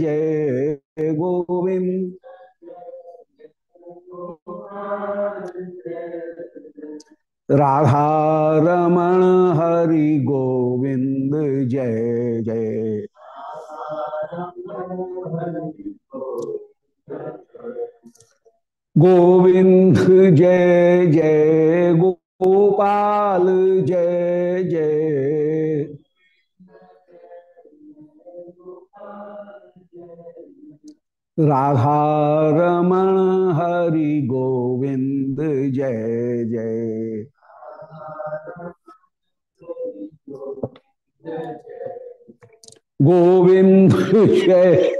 जय गोविंद। राधा रमण हरि गोविंद जय जय। गोविंद गोविंद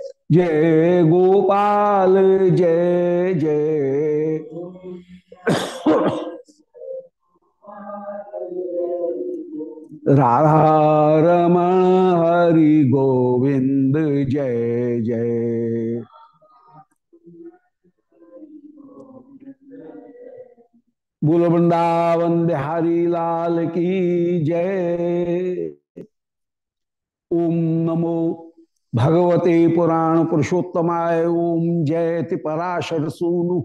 पुरुषोत्तमाय ओम जयति पराशर सूनु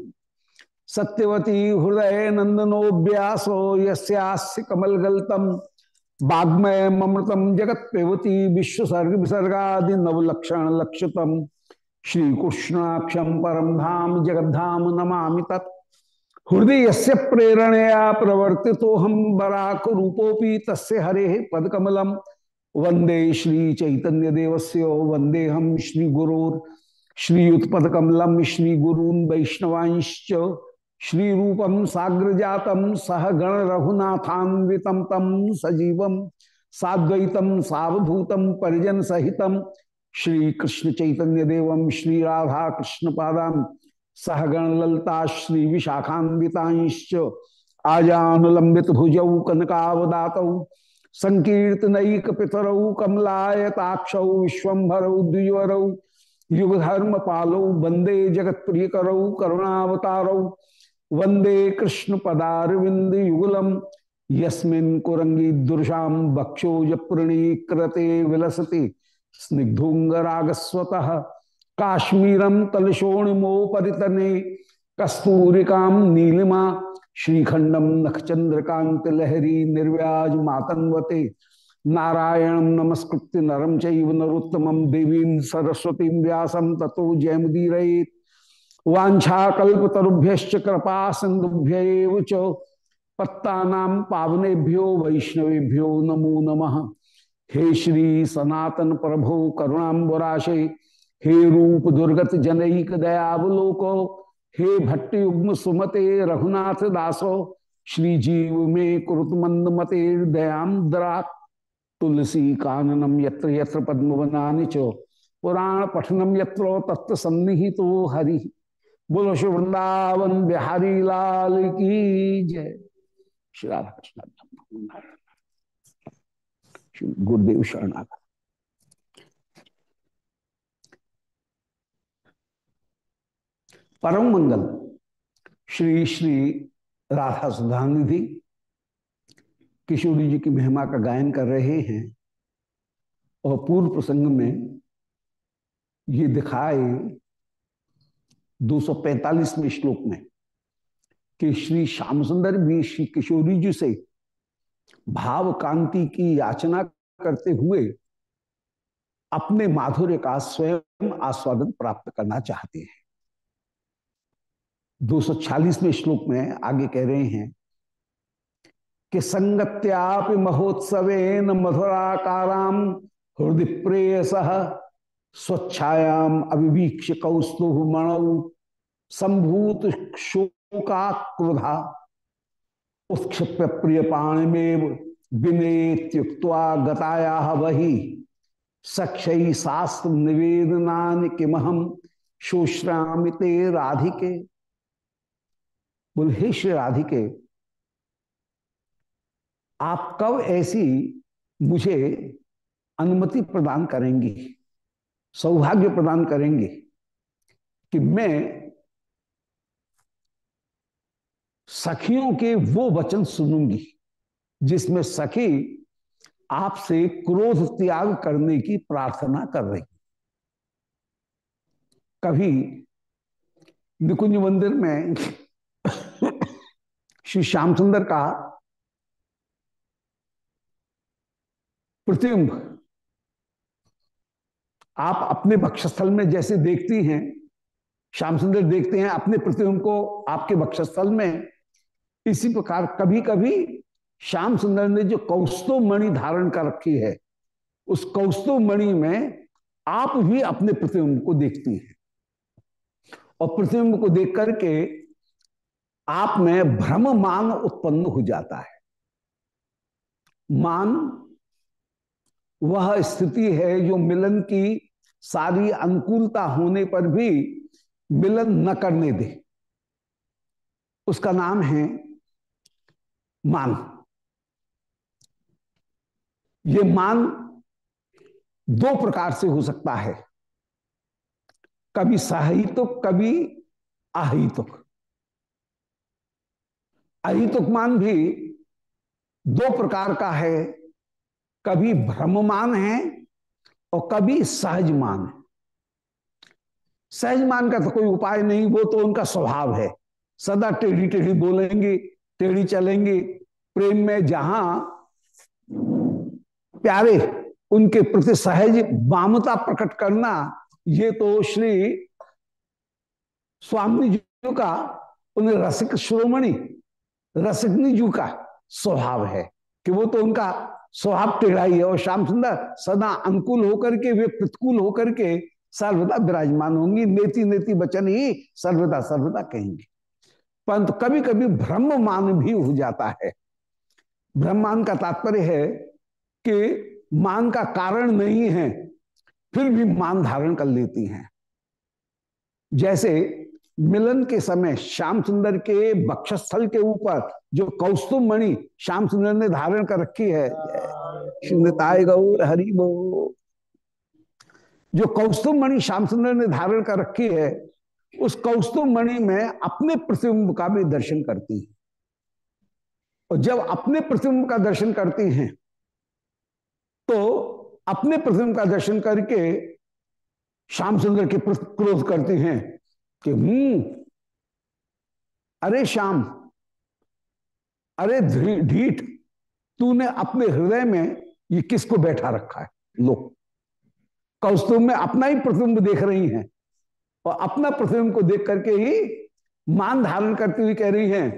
सत्यवती हृदय नंदनो व्यासो कमलगल्तम वाग्मय ममृतम जगत विश्वसर्ग विसर्गा नवलक्षण लक्षतम परम धाम जगद्धाम नमा तत्। हृदय से प्रेरणया प्रवर्ति तो हम बराक रूपोपी तस्य हरे पदकमलम। वंदे श्री चैतन्य देवस्य वंदे हम श्री गुरोर श्रीयुत्पदकमलम श्री गुरून वैष्णवांश्च श्री रूपम साग्र जातम सह गण रघुनाथान्वितम तम सजीवम साद्वैतम सावधूतम परिजन सहितम श्री कृष्ण चैतन्य देवम श्री राधा कृष्ण पादाम सहगण ललता श्री भुजौ कनकावदात संकीर्तनक पितरौ, कमलायताक्ष, विश्वभरौ, द्विजरौ, युगधर्म पालौ, वंदे जगत प्रिय करौ वंदे कृष्ण पदारविंद युगलम, यस्मिन् कुरंगी दुर्शाम बक्षोज प्रणीकृते विलसति स्निग्धुंगरागस्वत काश्मीरम तलशोणिमोपरितने, कस्तूरिकाम नीलिमा श्रीखंडम नखचंद्रकांत लहरी निर्व्याज मातन्वते नारायण नमस्कृत्य नरम चैव नरोत्तमं देवीं सरस्वती व्यासं ततो जयमुदीरयेत्। वाछाकल्पतरुभ्य कृपा सिंधुभ्य पत्ता पावनेभ्यो वैष्णवेभ्यो नमो नमः। हे श्री सनातन प्रभो करुणाबराशे हे रूप दुर्गत जनईक दयावलोको हे भट्ट युग्म सुमते रघुनाथ दासो श्री जीव में कुरुत मंद मते दयाम दरा तुलसी काननम यत्र यत्र पद्मवनानि च, पुराण पठनम यत्र तत्व सन्निहितो हरि। बोलो श्री वृंदावन बिहारी लाल की जय। श्री राधा कृष्ण। गुरुदेव शरणागत। परम मंगल श्री श्री राधा सुधानिधि किशोरी जी की महिमा का गायन कर रहे हैं और पूर्व प्रसंग में ये दिखाए 245वें श्लोक में कि श्री श्याम सुंदर भी श्री किशोरी जी से भाव कांति की याचना करते हुए अपने माधुर्य का स्वयं आस्वादन प्राप्त करना चाहते हैं। 246वें श्लोक में आगे कह रहे हैं कि संगत्याप महोत्सवे न मधुराकाराम हृदय प्रेयस स्वच्छायाम अभिवीक्ष कौस्तु मणु संभूत शोका क्रोधा उत्क्षिप्य प्रिय पाणिमेव विनेत्युक्त्वा गताया वही सक्षय शास्त्र निवेदना किमहम शोश्रामिते राधिके। बोल, हे श्री राधिके, आप कब ऐसी मुझे अनुमति प्रदान करेंगी, सौभाग्य प्रदान करेंगे कि मैं सखियों के वो वचन सुनूँगी, जिसमें सखी आपसे क्रोध त्याग करने की प्रार्थना कर रही कभी निकुंज मंदिर में श्री श्याम सुंदर का प्रतिबिंब आप अपने बक्षस्थल में जैसे देखती हैं श्याम सुंदर देखते हैं, अपने प्रतिबिंब को आपके बक्षस्थल में, इसी प्रकार कभी कभी श्याम सुंदर ने जो कौस्तु मणि धारण कर रखी है, उस कौस्तु मणि में आप भी अपने प्रतिबिंब को देखती हैं। और प्रतिबिंब को देख करके आप में भ्रम मान उत्पन्न हो जाता है। मान वह स्थिति है जो मिलन की सारी अनुकूलता होने पर भी मिलन न करने दे। उसका नाम है मान। ये मान दो प्रकार से हो सकता है। कभी सहितुक, कभी अहितुक। अहितुक मान भी दो प्रकार का है। कभी भ्रममान है और कभी सहजमान है। सहजमान का तो कोई उपाय नहीं, वो तो उनका स्वभाव है। सदा टेढ़ी टेढ़ी बोलेंगे, टेढ़ी चलेंगे। प्रेम में जहाँ प्यारे, उनके प्रति सहज वामता प्रकट करना, ये तो श्री स्वामी जी का उन्हें रसिक श्रोमणि रसिकनी जी का स्वभाव है कि वो तो उनका स्वभाव टेढ़ा ही है और श्याम सुंदर सदा अनुकूल होकर के, वे प्रतिकूल होकर के सर्वदा विराजमान होंगी। नेति नेति वचन ही सर्वदा सर्वदा कहेंगे। परंतु कभी कभी ब्रह्ममान भी हो जाता है। ब्रह्मान का तात्पर्य है कि मान का कारण नहीं है, फिर भी मान धारण कर लेती हैं। जैसे मिलन के समय श्याम सुंदर के बक्षस्थल के ऊपर जो कौस्तुभ मणि श्याम सुंदर ने धारण कर रखी है शिवताय गौर हरि जो कौस्तुभ मणि श्याम सुंदर ने धारण कर रखी है, उस कौस्तुभ मणि में अपने प्रतिबिंब का भी दर्शन करती है। और जब अपने प्रतिबिंब का दर्शन करती हैं तो अपने प्रतिबिंब का दर्शन करके श्याम सुंदर के क्रोध करती हैं। कि हूँ। अरे श्याम, अरे ढीठ, तूने अपने हृदय में ये किसको बैठा रखा है? लो कौस्तुभ में अपना ही प्रतिबिंब देख रही हैं और अपना प्रतिबिंब को देख करके ही मान धारण करती हुई कह रही हैं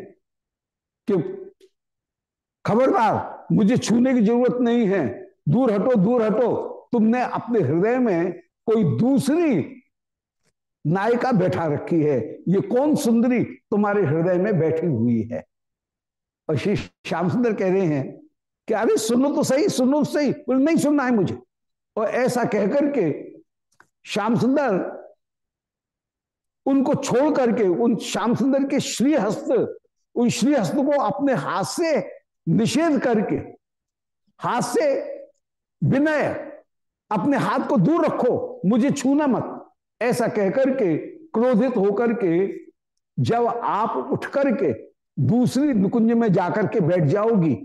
कि खबरदार, मुझे छूने की ज़रूरत नहीं है। दूर हटो दूर हटो। तुमने अपने हृदय में कोई दूसरी नायिका बैठा रखी है। ये कौन सुंदरी तुम्हारे हृदय में बैठी हुई है? और श्री श्याम सुंदर कह रहे हैं कि अरे सुनो तो सही, सुनो तो सही नहीं सुनना है मुझे। और ऐसा कहकर के श्याम सुंदर उनको छोड़ करके, उन श्याम सुंदर के श्री हस्त उन श्री हस्त को अपने हाथ से निषेध करके, हाथ से विनय, अपने हाथ को दूर रखो, मुझे छूना मत। ऐसा कहकर के क्रोधित होकर के जब आप उठ करके दूसरी निकुंज में जाकर के बैठ जाओगी,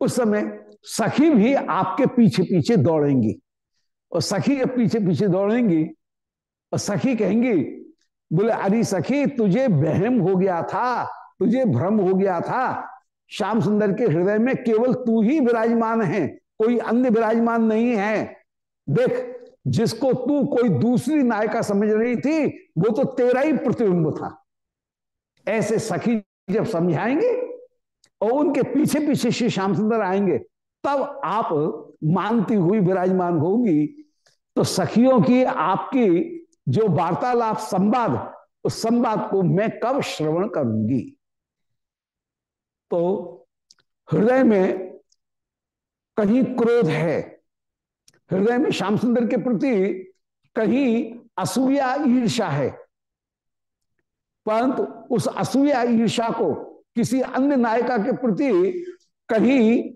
उस समय सखी भी आपके पीछे पीछे दौड़ेंगी। और सखी के पीछे पीछे दौड़ेंगी, और सखी कहेंगी, बोले, अरे सखी, तुझे बहम हो गया था, तुझे भ्रम हो गया था। श्याम सुंदर के हृदय में केवल तू ही विराजमान है, कोई अन्य विराजमान नहीं है। देख जिसको तू कोई दूसरी नायिका समझ रही थी, वो तो तेरा ही प्रतिबिंब था। ऐसे सखी जब समझाएँगे और उनके पीछे पीछे श्री श्याम सुंदर आएँगे, तब आप मानती हुई विराजमान होगी। तो सखियों की, आपकी जो वार्तालाप संवाद, उस संवाद को मैं कब श्रवण करूँगी? तो हृदय में कहीं क्रोध है हृदय में श्याम सुंदर के प्रति कहीं असूया ईर्षा है। परंतु उस असूया ईर्षा को किसी अन्य नायिका के प्रति कहीं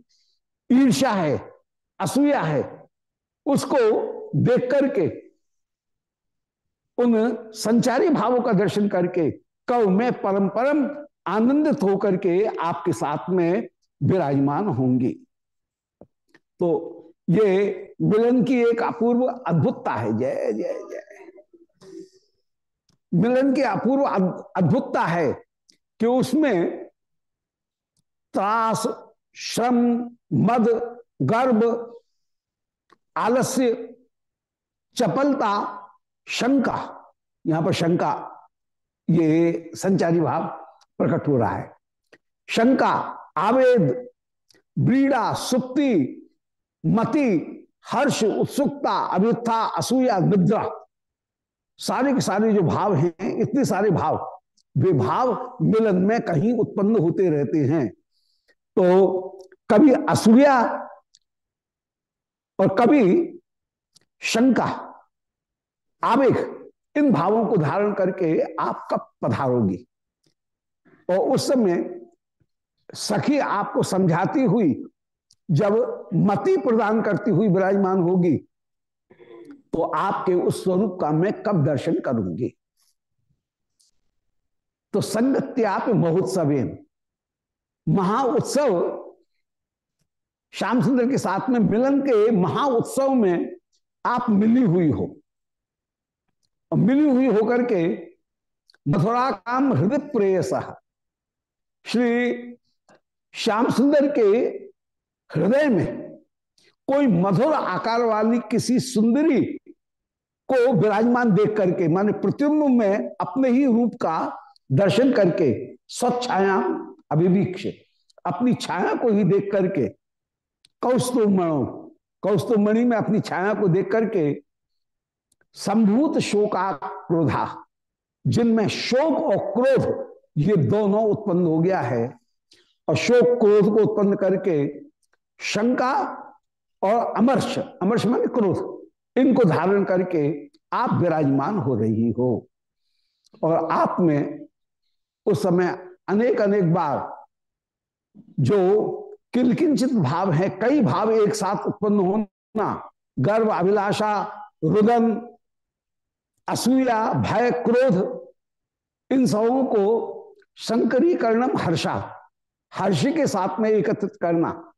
ईर्षा है, असूया है, उसको देख करके, उन संचारी भावों का दर्शन करके कव में परम परम आनंदित होकर के आपके साथ में विराजमान होंगी। तो ये मिलन की एक अपूर्व अद्भुतता है। जय जय जय। मिलन की अपूर्व अद्भुतता है कि उसमें त्रास, श्रम, मद, गर्भ, आलस्य, चपलता, शंका, यहाँ पर शंका, ये संचारी भाव प्रकट हो रहा है। शंका, आवेद, ब्रीड़ा, सुप्ति मति, हर्ष, उत्सुकता अभ्युत्था असूया, निद्रा। सारे के सारे जो भाव हैं, इतने सारे भाव। वे भाव मिलन में कहीं उत्पन्न होते रहते हैं। तो कभी असूया और कभी शंका, आवेग, इन भावों को धारण करके आप कब पधारोगी? और उस समय सखी आपको समझाती हुई जब मति प्रदान करती हुई विराजमान होगी तो आपके उस स्वरूप का मैं कब दर्शन करूँगी? तो संगत्याप महोत्सवेन। महाउत्सव श्याम सुंदर के साथ में मिलन के महाउत्सव में आप मिली हुई हो। और मिली हुई होकर के मथुरा काम हृदय प्रेयस श्री श्याम सुंदर के हृदय में कोई मधुर आकार वाली किसी सुंदरी को विराजमान देख करके, माने प्रतिम्ब में अपने ही रूप का दर्शन करके स्वच्छाया अभिवीक्ष, अपनी छाया को ही देख करके कौस्तुभ मणो कौस्तुभ मणि में अपनी छाया को देख करके संभूत शोका क्रोधा जिनमें शोक और क्रोध, ये दोनों उत्पन्न हो गया है। और शोक क्रोध को उत्पन्न करके शंका और अमर्श अमर्श मान क्रोध, इनको धारण करके आप विराजमान हो रही हो। और आप में उस समय अनेक अनेक बार जो किलकिंचित भाव है, कई भाव एक साथ उत्पन्न होना, गर्व, अभिलाषा, रुदन, असूया, भय, क्रोध, इन सबों को संकरीकरणम हर्षा, हर्ष के साथ में एकत्रित करना।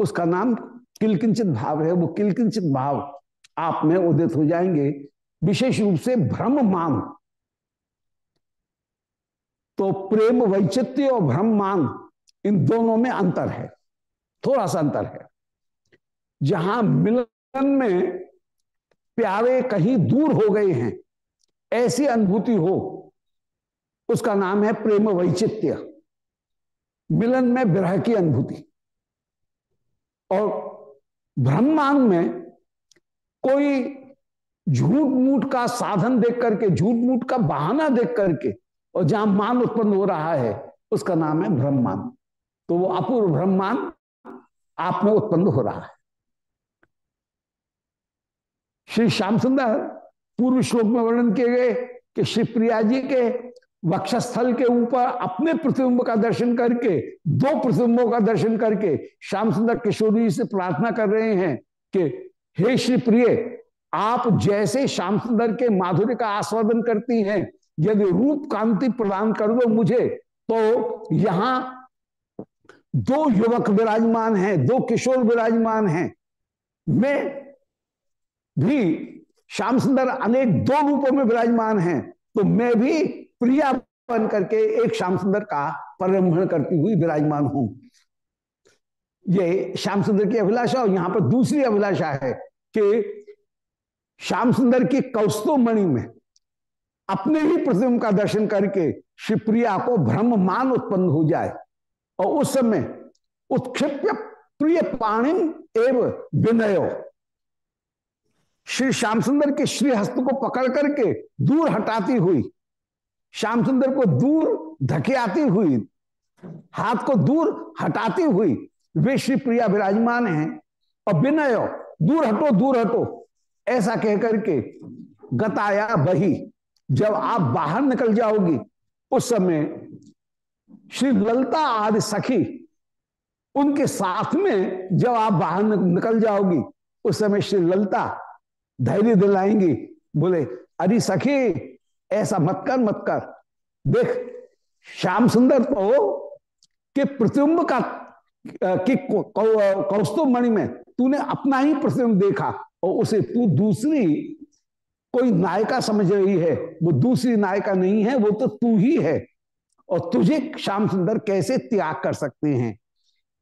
उसका नाम किलकिंचित भाव है। वो किलकिंचित भाव आप में उदित हो जाएँगे। विशेष रूप से भ्रम मान तो प्रेम वैचित्य और भ्रम मान इन दोनों में अंतर है। थोड़ा सा अंतर है। जहाँ मिलन में प्यारे कहीं दूर हो गए हैं, ऐसी अनुभूति हो, उसका नाम है प्रेम वैचित्य मिलन में विरह की अनुभूति। और ब्रह्मांड में कोई झूठ मूठ का साधन देख करके झूठ मूठ का बहाना देख करके, और जहाँ मान उत्पन्न हो रहा है, उसका नाम है ब्रह्मांड। तो वो अपूर्व ब्रह्मांड आप में उत्पन्न हो रहा है। श्री श्याम सुंदर पूर्व श्लोक में वर्णन किए गए कि श्री प्रिया जी के वक्षस्थल के ऊपर अपने प्रतिबिंब का दर्शन करके, दो प्रतिबिंबों का दर्शन करके श्याम सुंदर किशोरी से प्रार्थना कर रहे हैं कि, हे श्री प्रिय, आप जैसे श्याम सुंदर के माधुर्य का आस्वादन करती हैं, यदि रूप कांति प्रदान कर दो मुझे तो यहाँ दो युवक विराजमान हैं, दो किशोर विराजमान हैं। मैं भी श्याम सुंदर अनेक दो रूपों में विराजमान हैं तो मैं भी प्रिया बन करके एक श्याम सुंदर का परिभ्रमण करती हुई विराजमान हूँ। ये श्याम सुंदर की अभिलाषा और यहाँ पर दूसरी अभिलाषा है कि श्याम सुंदर की कौस्तु मणि में अपने ही प्रतिबिंब का दर्शन करके शिवप्रिया को ब्रह्म मान उत्पन्न हो जाए और उस समय उत्क्षिप्य प्रिय पाणी एवं विनय। श्री श्याम सुंदर के श्री हस्त को पकड़ करके दूर हटाती हुई श्याम सुंदर को दूर धके आती हुई, हाथ को दूर हटाती हुई, वे श्री प्रिया विराजमान हैं। और विनय दूर हटो दूर हटो, ऐसा कहकर के गताया बही। जब आप बाहर निकल जाओगी, उस समय श्री ललता आदि सखी उनके साथ में जब आप बाहर निकल जाओगी, उस समय श्री ललता धैर्य दिलाएँगी, बोले, अरे सखी ऐसा मत कर मत कर। देख, श्याम सुंदर तो के प्रतिबिंब का कि कौस्तुभ मणि में तूने अपना ही प्रतिबिंब देखा और उसे तू दूसरी कोई नायिका समझ रही है। वो दूसरी नायिका नहीं है, वो तो तू ही है। और तुझे श्याम सुंदर कैसे त्याग कर सकते हैं?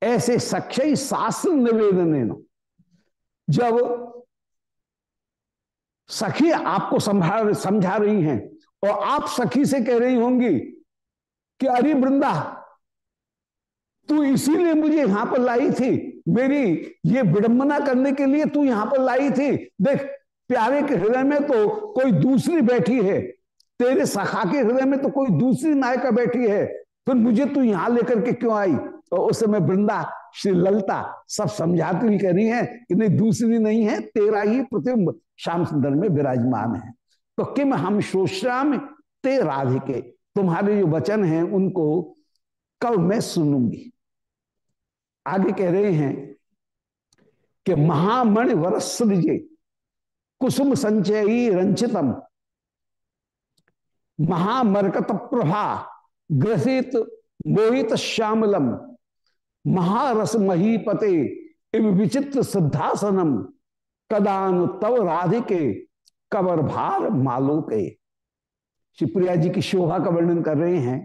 ऐसे सक्षय शास्त्र निवेदन जब सखी आपको समझा समझा रही हैं और आप सखी से कह रही होंगी कि अरे वृंदा, तू इसीलिए मुझे यहाँ पर लाई थी, मेरी ये विडंबना करने के लिए तू यहाँ पर लाई थी। देख, प्यारे के हृदय में तो कोई दूसरी बैठी है, तेरे सखा के हृदय में तो कोई दूसरी नायिका बैठी है, फिर मुझे तू यहाँ लेकर के क्यों आई? और उस समय वृंदा, श्री ललता सब समझाती हुई कह रही है कि नहीं, दूसरी नहीं है, तेरा ही प्रतिम्ब श्याम सुंदर में विराजमान है। तो किम हम श्रोश्याम ते राधिके। तुम्हारे जो वचन हैं, उनको कब मैं सुनूँगी। आगे कह रहे हैं कि महामणि वरसृजे कुसुम संचयी रंचितम। महामरकत प्रभा ग्रसित मोहित श्यामलम। महारस महीपते इव विचित्र सिद्धासनम। कदान तव राधिके कबर भार मालो के। शिवप्रिया जी की शोभा का वर्णन कर रहे हैं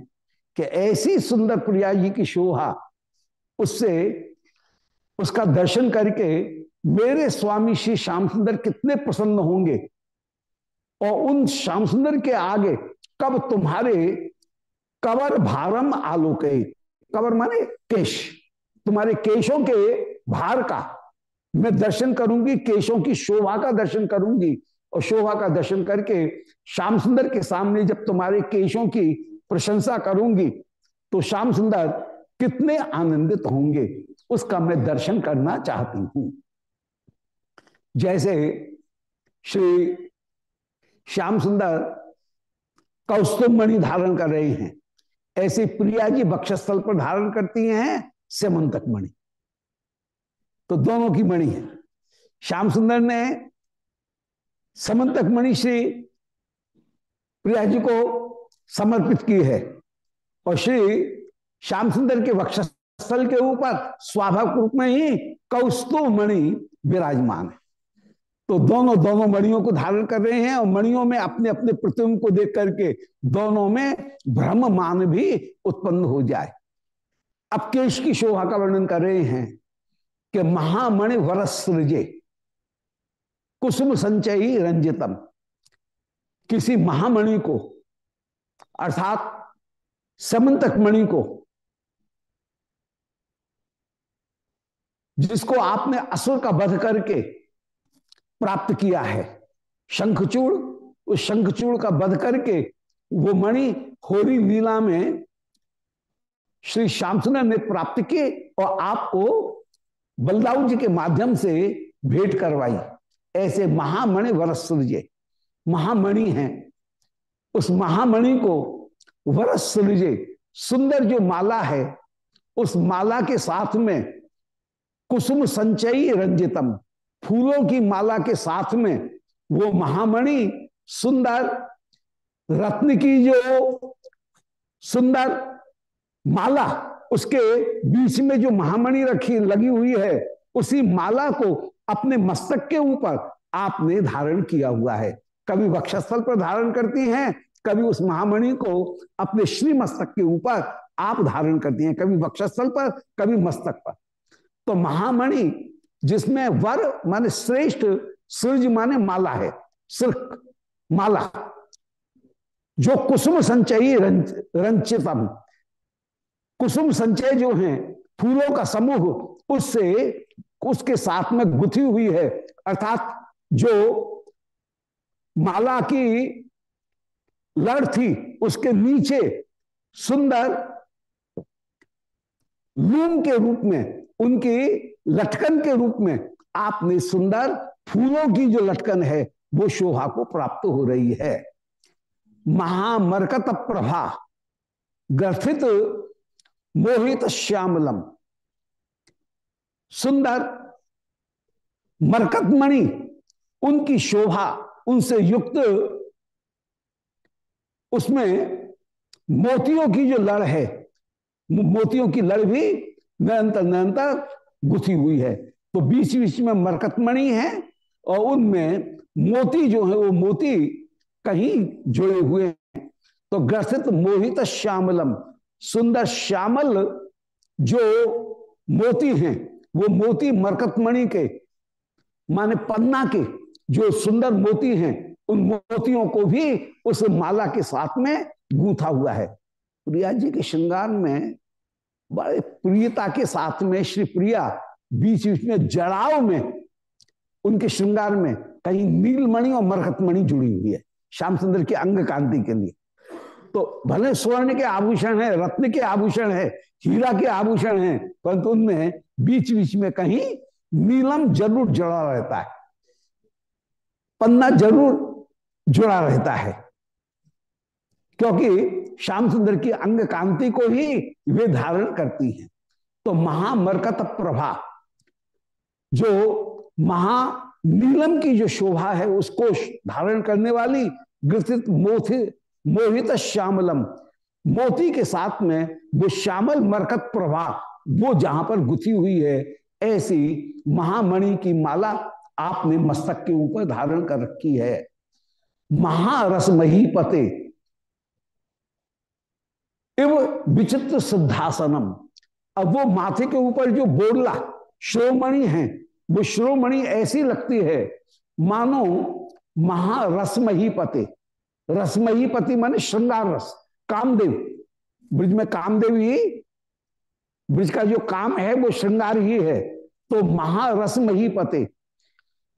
कि ऐसी सुंदर प्रिया जी की शोभा, उससे उसका दर्शन करके मेरे स्वामी श्री श्याम सुंदर कितने प्रसन्न होंगे और उन श्याम सुंदर के आगे कब तुम्हारे कवर भारम आलोके। कबर माने केश, तुम्हारे केशों के भार का। मैं दर्शन करूँगी, केशों की शोभा का दर्शन करूँगी। और शोभा का दर्शन करके श्याम सुंदर के सामने जब तुम्हारे केशों की प्रशंसा करूँगी तो श्याम सुंदर कितने आनंदित होंगे। उसका मैं दर्शन करना चाहती हूँ। जैसे श्री श्याम सुंदर कौस्तुभ मणि धारण कर रहे हैं, ऐसे प्रिया जी बक्षस्थल पर धारण करती हैं सेमंतक मणि। तो दोनों की मणि है। श्याम सुंदर ने समंतक मणि श्री प्रिया जी को समर्पित की है और श्री श्याम सुंदर के वक्षस्थल के ऊपर स्वाभाविक रूप में ही कौस्तु मणि विराजमान है। तो दोनों दोनों मणियों को धारण कर रहे हैं और मणियों में अपने अपने प्रतिबिंब को देख करके दोनों में भ्रम मान भी उत्पन्न हो जाए। अब केश की शोभा का वर्णन कर रहे हैं कि महामणि वरसृजे कुसुम संचयी रंजितम। किसी महामणि को, अर्थात समंतक मणि को, जिसको आपने असुर का वध करके प्राप्त किया है, शंखचूड़, उस शंखचूड़ का वध करके वो मणि होरी लीला में श्री श्यामसुंदर ने प्राप्त किए और आपको बलदाऊ जी के माध्यम से भेंट करवाई। ऐसे महामणि वरस सृजे महामणि हैं। उस महामणि को वरस सृजे सुंदर जो माला है, उस माला के साथ में कुसुम संचयी रंजितम। फूलों की माला के साथ में वो महामणि सुंदर रत्न की जो सुंदर माला, उसके बीच में जो महामणि रखी, लगी हुई है, उसी माला को अपने मस्तक के ऊपर आपने धारण किया हुआ है। कभी वक्षस्थल पर धारण करती हैं कभी उस महामणि को अपने श्री मस्तक के ऊपर आप धारण करती हैं कभी वक्षस्थल पर कभी मस्तक पर। तो महामणि जिसमें वर माने श्रेष्ठ सूर्य माने माला है सिर्फ़ माला जो कुसुम संचयी रंच, रंचितम। कुसुम संचय जो है फूलों का समूह उससे उसके साथ में गुथी हुई है। अर्थात जो माला की लड़ थी, उसके नीचे सुंदर लूम के रूप में, उनकी लटकन के रूप में आपने सुंदर फूलों की जो लटकन है, वो शोभा को प्राप्त हो रही है। महामरकत प्रभा ग्रथित मोहित श्यामलम। सुंदर मरकत मणि उनकी शोभा, उनसे युक्त, उसमें मोतियों की जो लड़ है मोतियों की लड़ भी निरंतर निरंतर गुथी हुई है। तो बीच बीच में मरकतमणि है और उनमें मोती जो है, वो मोती कहीं जुड़े हुए हैं। तो ग्रसित मोहित श्यामलम, सुंदर श्यामल जो मोती हैं वो मोती मरकतमणि के, माने पन्ना के जो सुंदर मोती हैं, उन मोतियों को भी उस माला के साथ में गूंथा हुआ है। प्रिया जी के श्रृंगार में बड़े प्रियता के साथ में श्री प्रिया बीच बीच में जड़ाव में, उनके श्रृंगार में कहीं नीलमणि और मरकतमणि जुड़ी हुई है श्याम सुंदर की अंग कांति के लिए। तो भले स्वर्ण के आभूषण है, रत्न के आभूषण है हीरा के आभूषण है, परंतु उनमें बीच बीच में कहीं नीलम ज़रूर जड़ा रहता है। पन्ना ज़रूर जुड़ा रहता है। क्योंकि श्याम सुंदर की अंग कांति को ही वे धारण करती हैं। तो महामरकत प्रभा, जो महा नीलम की जो शोभा है, उसको धारण करने वाली ग्रसित मोथि मोहित श्यामलम मोती के साथ में वो श्यामल मरकत प्रभा, वो जहाँ पर गुथी हुई है, ऐसी महामणि की माला आपने मस्तक के ऊपर धारण कर रखी है। महारस मही पते इव विचित्र सिद्धासनम। अब वो माथे के ऊपर जो बोरला, श्रोमणि है, वो श्रोमणि ऐसी लगती है, मानो महारसमही पते रसमही पति माने श्रृंगार रस कामदेव। ब्रिज में कामदेव ही, ब्रिज का जो काम है, वो श्रृंगार ही है। तो महारस में ही पते।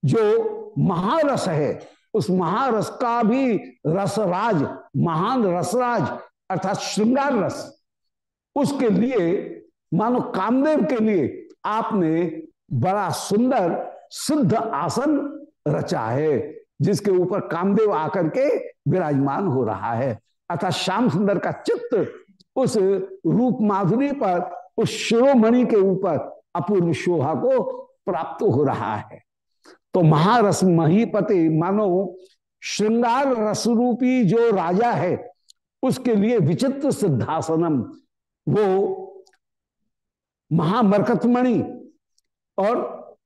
जो महारस है, उस महारस का भी रसराज, महान रसराज, अर्थात श्रृंगार रस, उसके लिए, मानो कामदेव के लिए आपने बड़ा सुंदर सिद्ध आसन रचा है, जिसके ऊपर कामदेव आकर के विराजमान हो रहा है। अर्थात श्याम सुंदर का चित्त उस रूप माधुरी पर, उस शिरोमणि के ऊपर अपूर्व शोभा को प्राप्त हो रहा है। तो महारस महीपति मानो श्रृंगार रसरूपी जो राजा है, उसके लिए विचित्र सिद्धासनम, वो महामरकतमणि और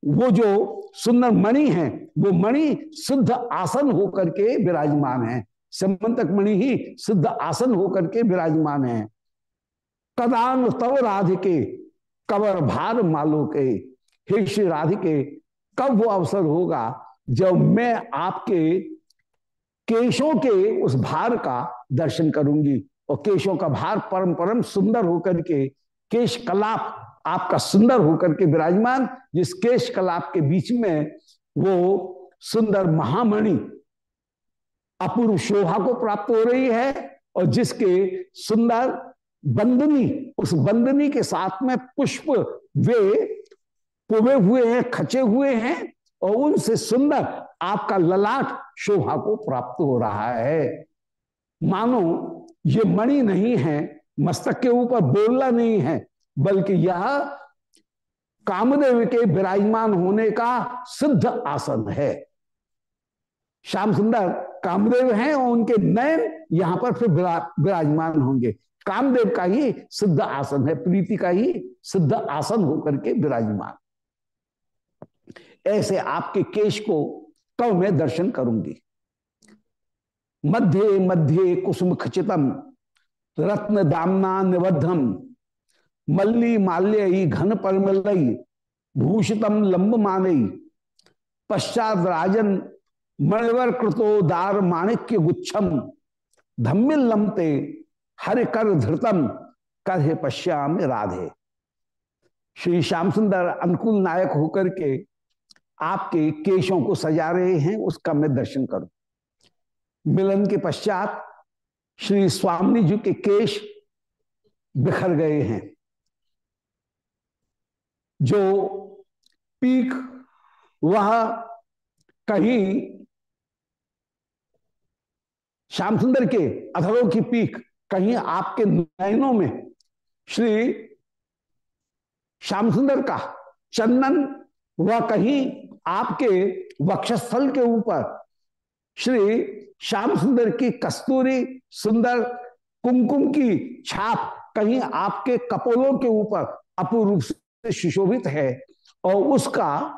वो जो सुंदर मणि है, वो मणि सिद्ध आसन होकर के विराजमान है। संबंधक मणि ही सिद्ध आसन होकर के विराजमान है। कदान तव राधिके कवर भार मालो के हे श्री राधिके, कब वो अवसर होगा जब मैं आपके केशों के उस भार का दर्शन करूँगी और केशों का भार परम परम सुंदर होकर के केश कलाप आपका सुंदर होकर के विराजमान, जिस केश कलाप के बीच में वो सुंदर महामणि अपूर्व शोभा को प्राप्त हो रही है और जिसके सुंदर बंदनी, उस बंदनी के साथ में पुष्प वे कुबे हुए हैं, खचे हुए हैं और उनसे सुंदर आपका ललाट शोभा को प्राप्त हो रहा है। मानो, ये मणि नहीं है, मस्तक के ऊपर बोलना नहीं है, बल्कि यह कामदेव के विराजमान होने का सिद्ध आसन है। श्याम सुंदर कामदेव हैं और उनके नयन यहाँ पर फिर विराजमान होंगे। कामदेव का ही सिद्ध आसन है, प्रीति का ही सिद्ध आसन होकर के विराजमान। ऐसे आपके केश को कब मैं दर्शन करूँगी? मध्य मध्य कुसुम खचितम, रत्न दामना निबद्धम, मल्ली माल्य घन परमलई भूषितम लंब मानई, पश्चात राजन मणिवर कृतोदार माणिक्य गुच्छम, धम्मिल लमते हर कर धृतम, कर हे पश्याम राधे। श्री श्याम सुंदर अनुकूल नायक होकर के आपके केशों को सजा रहे हैं, उसका मैं दर्शन करूँ। मिलन के पश्चात श्री स्वामी जी के केश बिखर गए हैं, जो पीक वह कहीं श्याम सुंदर के अधरों की पीक कहीं आपके नयनों में। श्री श्याम सुंदर का चंदन वह कहीं आपके वक्षस्थल के ऊपर। श्री श्याम सुंदर की कस्तूरी सुंदर कुमकुम की छाप कहीं आपके कपोलों के ऊपर अपूर्व से सुशोभित है और उसका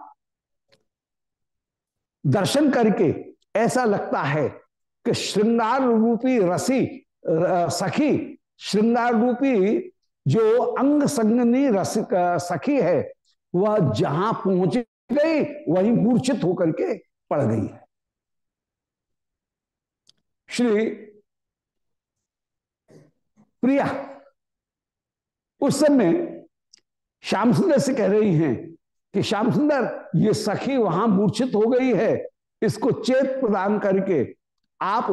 दर्शन करके ऐसा लगता है कि श्रृंगार रूपी रसी सखी, श्रृंगार रूपी जो अंग संगनी रस सखी है, वह जहाँ पहुँच गई, वहीं मूर्छित होकर के पड़ गई है। श्री प्रिया, उस समय श्याम सुंदर से कह रही हैं कि श्याम सुंदर, ये सखी वहाँ मूर्छित हो गई है, इसको चेत प्रदान करके आप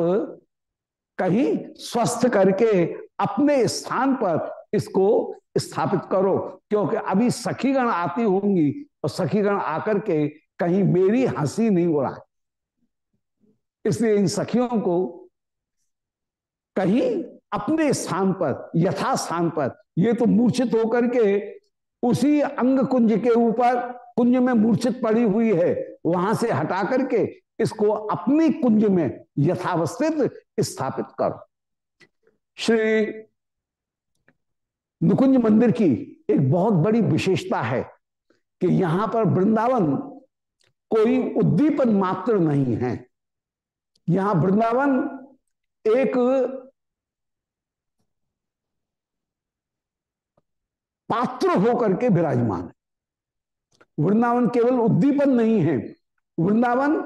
कहीं स्वस्थ करके अपने स्थान पर इसको स्थापित करो, क्योंकि अभी सखीगण आती होंगी और सखीगण आकर के कहीं मेरी हँसी नहीं उड़ा। इसलिए इन सखियों को कहीं अपने स्थान पर, यथा स्थान पर, ये तो मूर्छित होकर के उसी अंग कुंज के ऊपर, कुंज में मूर्छित पड़ी हुई है, वहाँ से हटा करके इसको अपनी कुंज में यथावस्थित स्थापित करो। श्री नुकुंज मंदिर की एक बहुत बड़ी विशेषता है कि यहाँ पर वृंदावन कोई उद्दीपन मात्र नहीं है। यहाँ वृंदावन एक पात्र होकर के विराजमान है। वृंदावन केवल उद्दीपन नहीं है, वृंदावन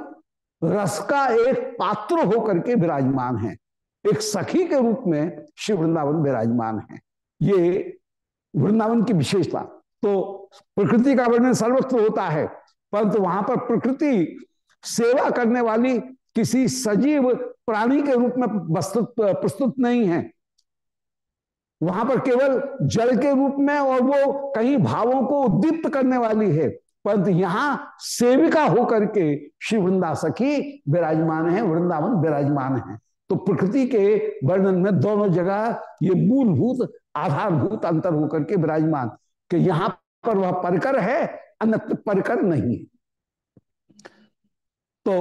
रस का एक पात्र होकर के विराजमान है। एक सखी के रूप में श्री वृंदावन विराजमान है। ये वृंदावन की विशेषता। तो प्रकृति का वर्णन सर्वत्र होता है, परंतु तो वहाँ पर प्रकृति सेवा करने वाली किसी सजीव प्राणी के रूप में प्रस्तुत नहीं है। वहाँ पर केवल जल के रूप में और वो कहीं भावों को उद्दीप्त करने वाली है। परंतु यहाँ सेविका होकर के श्री वृंदा सखी विराजमान है, वृंदावन विराजमान है। तो प्रकृति के वर्णन में दोनों जगह ये मूलभूत, आधारभूत अंतर होकर के विराजमान। कि यहाँ पर वह परकर है अन्य परकर नहीं तो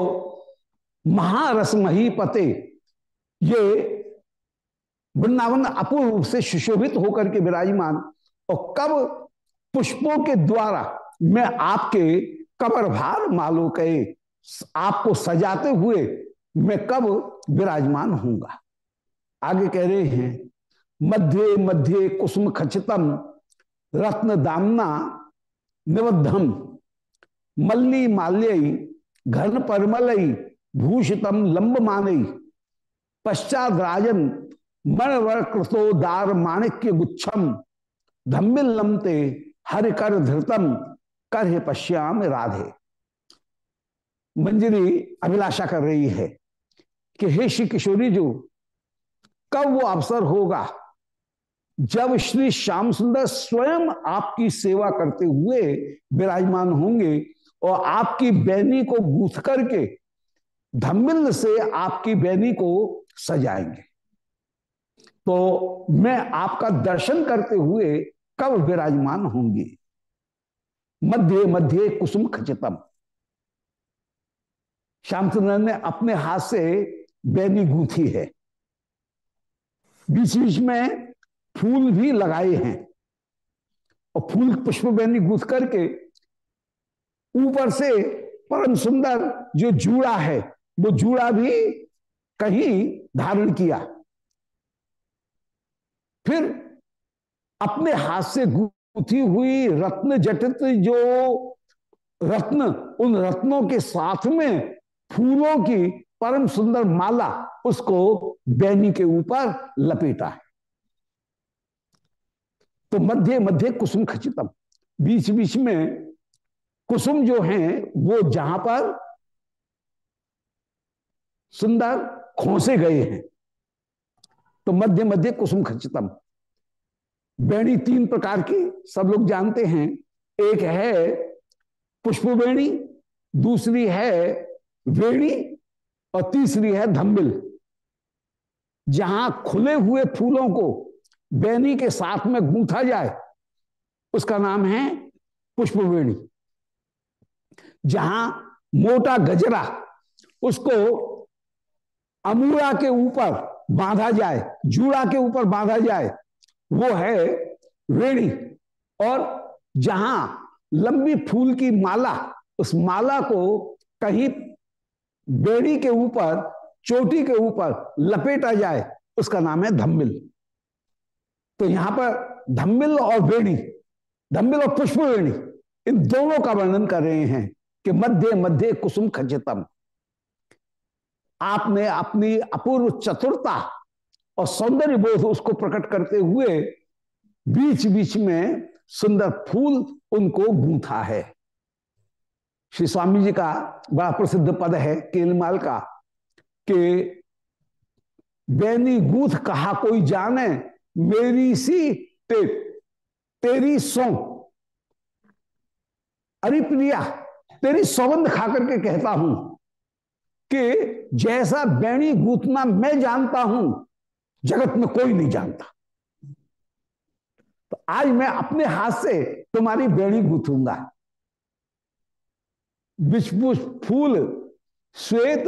महारस मही पते ये वृंदावन अपूर्ण रूप से सुशोभित होकर के विराजमान। और कब पुष्पों के द्वारा मैं आपके कबर भार मालो के आपको सजाते हुए मैं कब विराजमान हूँगा आगे कह रहे हैं, मध्य मध्य कुसुम खचितम, रत्न दामना निबद्धम, मल्ली माल्यई, घन परमलई, भूषितम लंब मानई पश्चात राजन, मणवर कृतो दार माणिक्य गुच्छम धम्मिल लमते हर कर धृतम कर पश्याम राधे। मंजरी अभिलाषा कर रही है कि हे श्री किशोरी जो, कब वो अवसर होगा? जब श्री श्याम सुंदर स्वयं आपकी सेवा करते हुए विराजमान होंगे और आपकी बैनी को गूथ करके धम्मिल से आपकी बैनी को सजाएँगे। तो मैं आपका दर्शन करते हुए कब विराजमान होंगी? मध्य मध्य कुसुम खचितम। श्यामचंद्र ने अपने हाथ से बैनी गूंथी है। बीच बीच में फूल भी लगाए हैं। और फूल पुष्प बैनी गूंथ करके ऊपर से परम सुंदर जो जूड़ा है, वो जूड़ा भी कहीं धारण किया। फिर अपने हाथ से गुथी हुई रत्न जटित जो रत्न, उन रत्नों के साथ में फूलों की परम सुंदर माला उसको बैनी के ऊपर लपेटा है। तो मध्य मध्य कुसुम खचितम बीच बीच में कुसुम जो है, वो जहाँ पर सुंदर खोसे गए हैं। तो मध्य मध्य कुसुम खचितम बेणी तीन प्रकार की सब लोग जानते हैं। एक है पुष्प बेणी दूसरी है वेणी और तीसरी है धम्बिल जहाँ खुले हुए फूलों को बैनी के साथ में गूंथा जाए, उसका नाम है पुष्प वेणी जहाँ मोटा गजरा, उसको अमूरा के ऊपर बांधा जाए, जूड़ा के ऊपर बांधा जाए वो है वेणी और जहाँ लंबी फूल की माला, उस माला को कहीं बेड़ी के ऊपर, चोटी के ऊपर लपेटा जाए, उसका नाम है धम्मिल। तो यहाँ पर धम्मिल और बेड़ी धम्मिल और पुष्प बेड़ी इन दोनों का वर्णन कर रहे हैं कि मध्य मध्य कुसुम खचितम। आपने अपनी अपूर्व चतुरता और सौंदर्य बोध उसको प्रकट करते हुए बीच बीच में सुंदर फूल उनको गूंथा है। श्री स्वामी जी का बड़ा प्रसिद्ध पद है केलमाल का कि बैनी गूथ कहा कोई जाने मेरी सी ते, तेरी सौ। अरे प्रिया तेरी सौगंध खा करके कहता हूँ कि जैसा बैणी गूथना मैं जानता हूँ जगत में कोई नहीं जानता। तो आज मैं अपने हाथ से तुम्हारी बेड़ी गूथूँगा। विष्पुष फूल, श्वेत,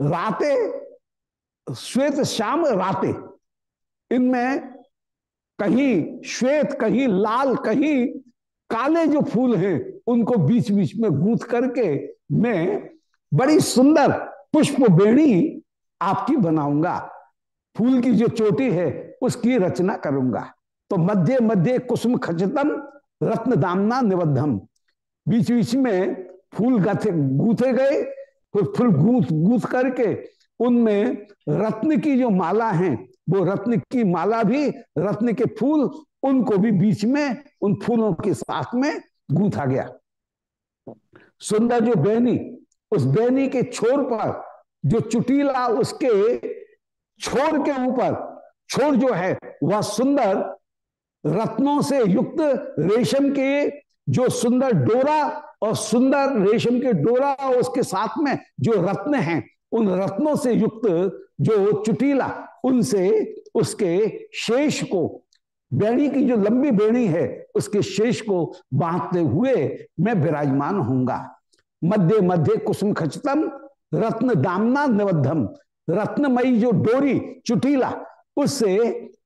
राते, श्वेत श्याम, राते। इनमें कहीं श्वेत, कहीं लाल, कहीं काले जो फूल हैं, उनको बीच बीच में गूंथ करके मैं बड़ी सुंदर पुष्प बेणी आपकी बनाऊँगा। फूल की जो चोटी है, उसकी रचना करूँगा। तो मध्य मध्य कुसुम खचितम रत्न दामना निबद्धम। बीच बीच में फूल गथे, गूथे गए। फिर फूल गूथ गूथ करके उनमें रत्न की जो माला है, वो रत्न की माला भी, रत्न के फूल, उनको भी बीच में, उन फूलों के साथ में गूथा गया। सुंदर जो बैनी, उस बैनी के छोर पर जो चुटीला उसके छोर के ऊपर छोर जो है, वह सुंदर रत्नों से युक्त रेशम के जो सुंदर डोरा और सुंदर रेशम के डोरा और उसके साथ में जो रत्न हैं, उन रत्नों से युक्त जो चुटीला, उनसे उसके शेष को बेणी की जो लंबी बेणी है, उसके शेष को बांधते हुए मैं विराजमान होऊँगा। मध्य मध्य कुसुम खचितम, रत्न दामना निबद्धम रत्नमयी जो डोरी चुटीला, उससे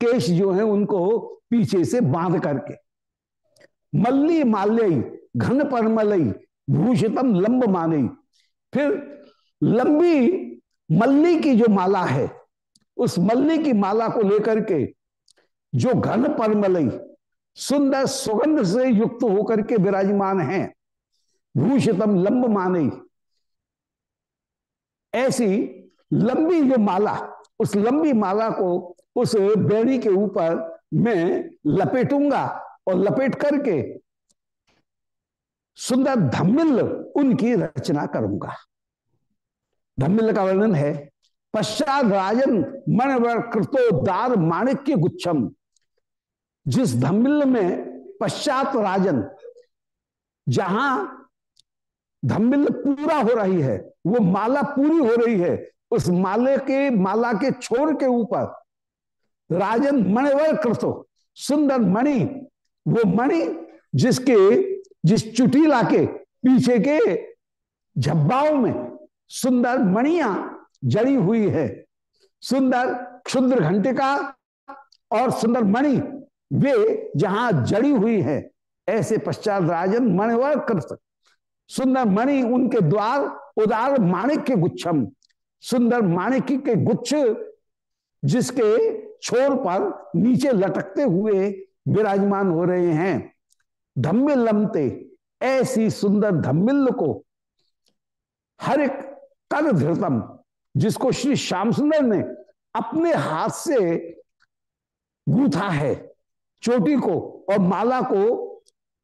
केश जो है उनको पीछे से बाँध करके। मल्ली माल्यई, घन परमलई, भूषितम लंब माने फिर लंबी मल्ली की जो माला है, उस मल्ली की माला को लेकर के जो घन परमलई, सुंदर सुगंध से युक्त होकर के विराजमान है, भूषितम लंब माने ऐसी लंबी जो माला, उस लंबी माला को उस बेड़ी के ऊपर मैं लपेटूँगा और लपेट करके सुंदर धम्मिल उनकी रचना करूँगा। धम्मिल का वर्णन है पश्चात राजन मनवर कृतोदार माणिक्य गुच्छम। जिस धम्मिल में पश्चात राजन, जहाँ धम्मिल पूरा हो रही है, वो माला पूरी हो रही है उस माले के, माला के छोर के ऊपर राजन मणिवर कृतो, सुंदर मणि, वो मणि जिसके, जिस चुटीला के पीछे के झब्बाओं में सुंदर मणिया जड़ी हुई है। सुंदर क्षुद्र घंटिका और सुंदर मणि, वे जहाँ जड़ी हुई है, ऐसे पश्चात राजन मणिवर कृत। सुंदर मणि उनके द्वार, उदार माणिक के गुच्छम सुंदर माणिक के गुच्छ जिसके छोर पर नीचे लटकते हुए विराजमान हो रहे हैं। धम्मिल लमते, ऐसी सुंदर धम्मिल को हर एक कर धृतम, जिसको श्री श्याम सुंदर ने अपने हाथ से गूथा है, चोटी को और माला को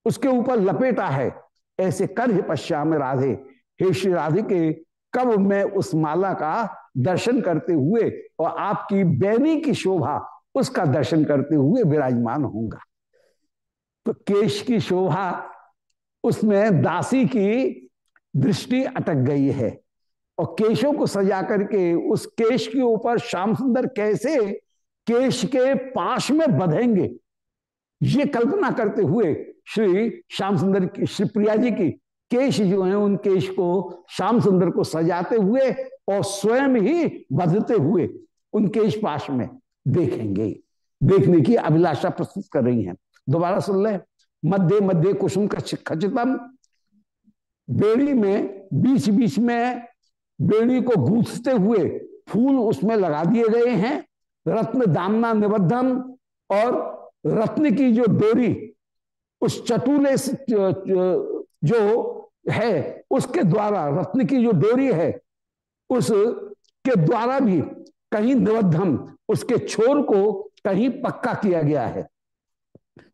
उसके ऊपर लपेटा है। ऐसे कर ही पश्चाम राधे, हे श्री राधे के कब मैं उस माला का दर्शन करते हुए और आपकी बैनी की शोभा, उसका दर्शन करते हुए विराजमान होऊँगा। तो केश की शोभा, उसमें दासी की दृष्टि अटक गई है और केशों को सजा करके उस केश के ऊपर श्याम सुंदर कैसे केश के पाश में बधेंगे, ये कल्पना करते हुए श्री श्याम सुंदर की, श्री प्रिया जी की केश जो है, उन केश को श्याम सुंदर को सजाते हुए और स्वयं ही बधते हुए उन केश पाश में देखेंगे। देखने की अभिलाषा प्रस्तुत कर रही हैं। दोबारा सुन ले। मध्य मध्य कुसुम का खचितम। बेड़ी में बीच बीच में बेड़ी को गूंथते हुए फूल उसमें लगा दिए गए हैं। रत्न दामना निबद्धम और रत्न की जो डोरी उस चटूले जो है, उसके द्वारा, रत्न की जो डोरी है उस के द्वारा भी कहीं निबद्धम, उसके छोर को कहीं पक्का किया गया है।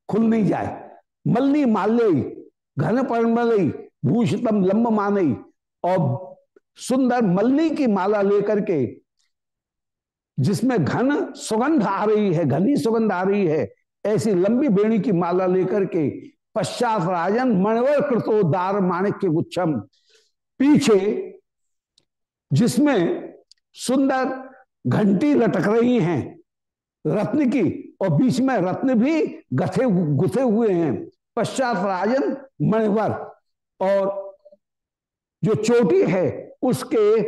खुल नहीं जाए। मल्ली माल्यई घन परमलई भूषितम लंब मानई और सुंदर मल्ली की माला लेकर के, जिसमें घन सुगंध आ रही है, घनी सुगंध आ रही है, ऐसी लंबी बेणी की माला लेकर के पश्चात राजन मणिवर कृतो दार माणिक के गुच्छम। पीछे जिसमें सुंदर घंटी लटक रही हैं, रत्न की, और बीच में रत्न भी गथे गुथे हुए हैं। पश्चात राजन मणिवर और जो चोटी है उसके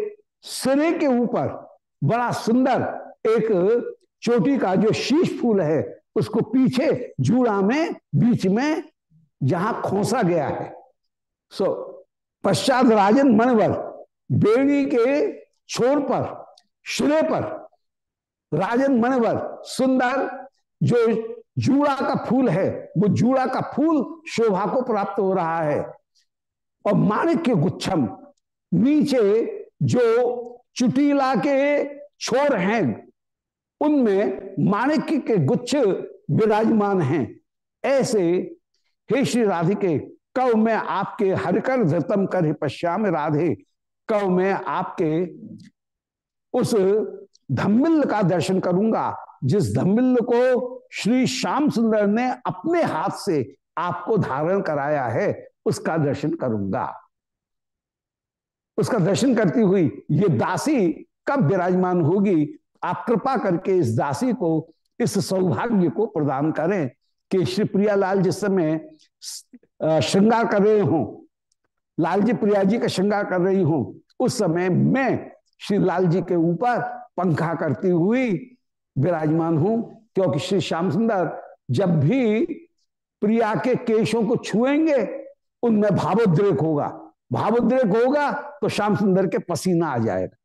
सिरे के ऊपर बड़ा सुंदर एक चोटी का जो शीश फूल है, उसको पीछे जूड़ा में, बीच में जहाँ खोसा गया है। सो पश्चात राजन मणिवर बेड़ी के छोर पर, शिरे पर, राजन मनवर सुंदर, जो जूड़ा का फूल है, वो जूड़ा का फूल शोभा को प्राप्त हो रहा है। और माणिक के गुच्छम, नीचे जो चुटीला के छोर हैं, उनमें माणिक के गुच्छ विराजमान हैं। ऐसे हे श्री राधिके कव में आपके हरकर धृतम कर पश्याम राधे कव में आपके उस धम्मिल का दर्शन करूँगा, जिस धम्मिल को श्री श्याम सुंदर ने अपने हाथ से आपको धारण कराया है, उसका दर्शन करूँगा। उसका दर्शन करती हुई ये दासी कब विराजमान होगी, आप कृपा करके इस दासी को, इस सौभाग्य को प्रदान करें। कि श्री प्रियालाल जिस समय श्रृंगार कर रहे हो लाल जी प्रिया जी का श्रृंगार कर रही हूँ, उस समय मैं श्री लाल जी के ऊपर पंखा करती हुई विराजमान हूँ, क्योंकि श्री श्याम सुंदर जब भी प्रिया के केशों को छुएँगे, उनमें भावोद्रेक होगा। भावोद्रेक होगा तो श्याम सुंदर के पसीना आ जाएगा।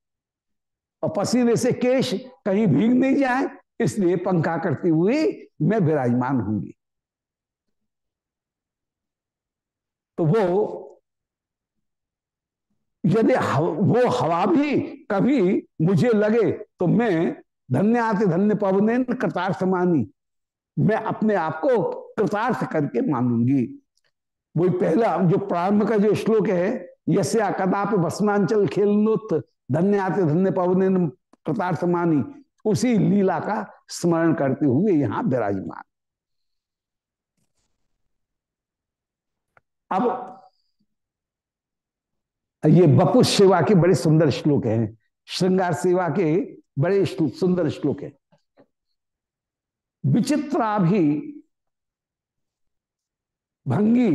और पसीने से केश कहीं भीग नहीं जाए, इसलिए पंखा करती हुई मैं विराजमान होंगी। तो वो यदि वो हवा भी कभी मुझे लगे तो मैं धन्य आते धन्य पवन कृतार्थ मानी। मैं अपने आप को कृतार्थ करके मानूँगी। वही पहला जो प्रारंभ का जो श्लोक है, यस्या कदाप भस्मांचल खेलनोत, धन्य आते धन्य पवन कृतार्थ मानी, उसी लीला का स्मरण करते हुए यहाँ विराजमान। अब ये बपु सेवा के बड़े सुंदर श्लोक हैं। श्रृंगार सेवा के बड़े सुंदर श्लोक है। विचित्रा भी भंगी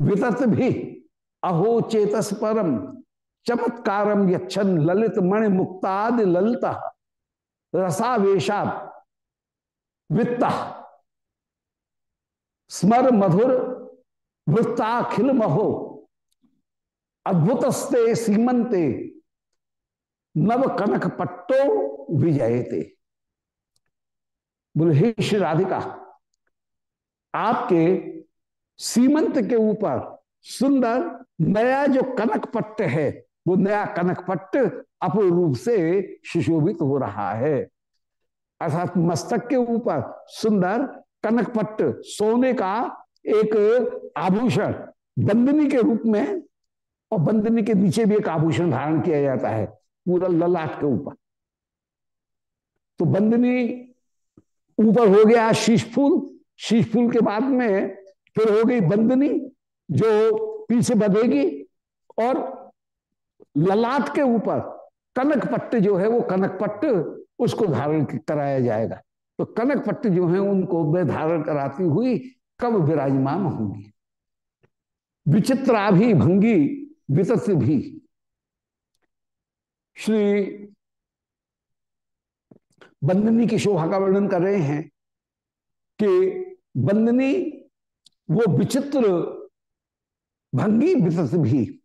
वितत भी अहो चेतस परम चमत्कारम यक्षन ललित मणि मुक्ताद ललिता रसावेशा वित्ता। स्मर मधुर वृत्ताखिल महो। अद्भुतस्ते सीमंते नव कनक पट्टो विजयते। बोले श्री राधिका, आपके सीमंत के ऊपर सुंदर नया जो कनक पट्ट है, वो नया कनक पट्ट अपूर्ण रूप से सुशोभित हो रहा है। अर्थात मस्तक के ऊपर सुंदर कनक पट्ट सोने का एक आभूषण, बंदनी के रूप में, और बंदनी के नीचे भी एक आभूषण धारण किया जाता है, पूरा ललाट के ऊपर। तो बंदनी ऊपर हो गया शीश फूल शीश फूल के बाद में फिर हो गई बंदनी, जो पीछे बधेगी, और ललाट के ऊपर कनक पट्ट जो है, वो कनक पट्ट उसको धारण कराया जाएगा। तो कनक पट्ट जो है, उनको मैं धारण कराती हुई कब विराजमान होंगी? विचित्राभि भंगी वितत भी। श्री बंदनी की शोभा का वर्णन कर रहे हैं कि बंदनी, वो विचित्र भंगी वितत भी।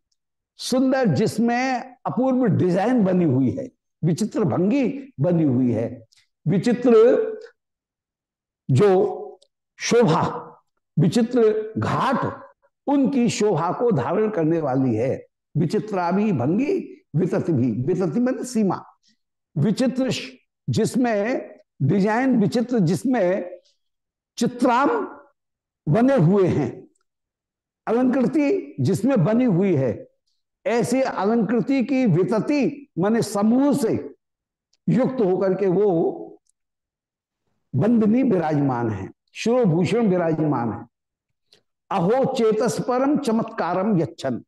सुंदर जिसमें अपूर्व डिज़ाइन बनी हुई है, विचित्र भंगी बनी हुई है। विचित्र जो शोभा विचित्र घाट उनकी शोभा को धारण करने वाली है। विचित्रा भी भंगी वितति भी वितति मतलब सीमा। विचित्र जिसमें, डिज़ाइन विचित्र जिसमें चित्राम बने हुए हैं। अलंकृति जिसमें बनी हुई है। ऐसी अलंकृति की वितति माने समूह से युक्त होकर के वो बंदनी विराजमान है। शिरोभूषण विराजमान है। अहो चेतस परम चमत्कारम यच्छन।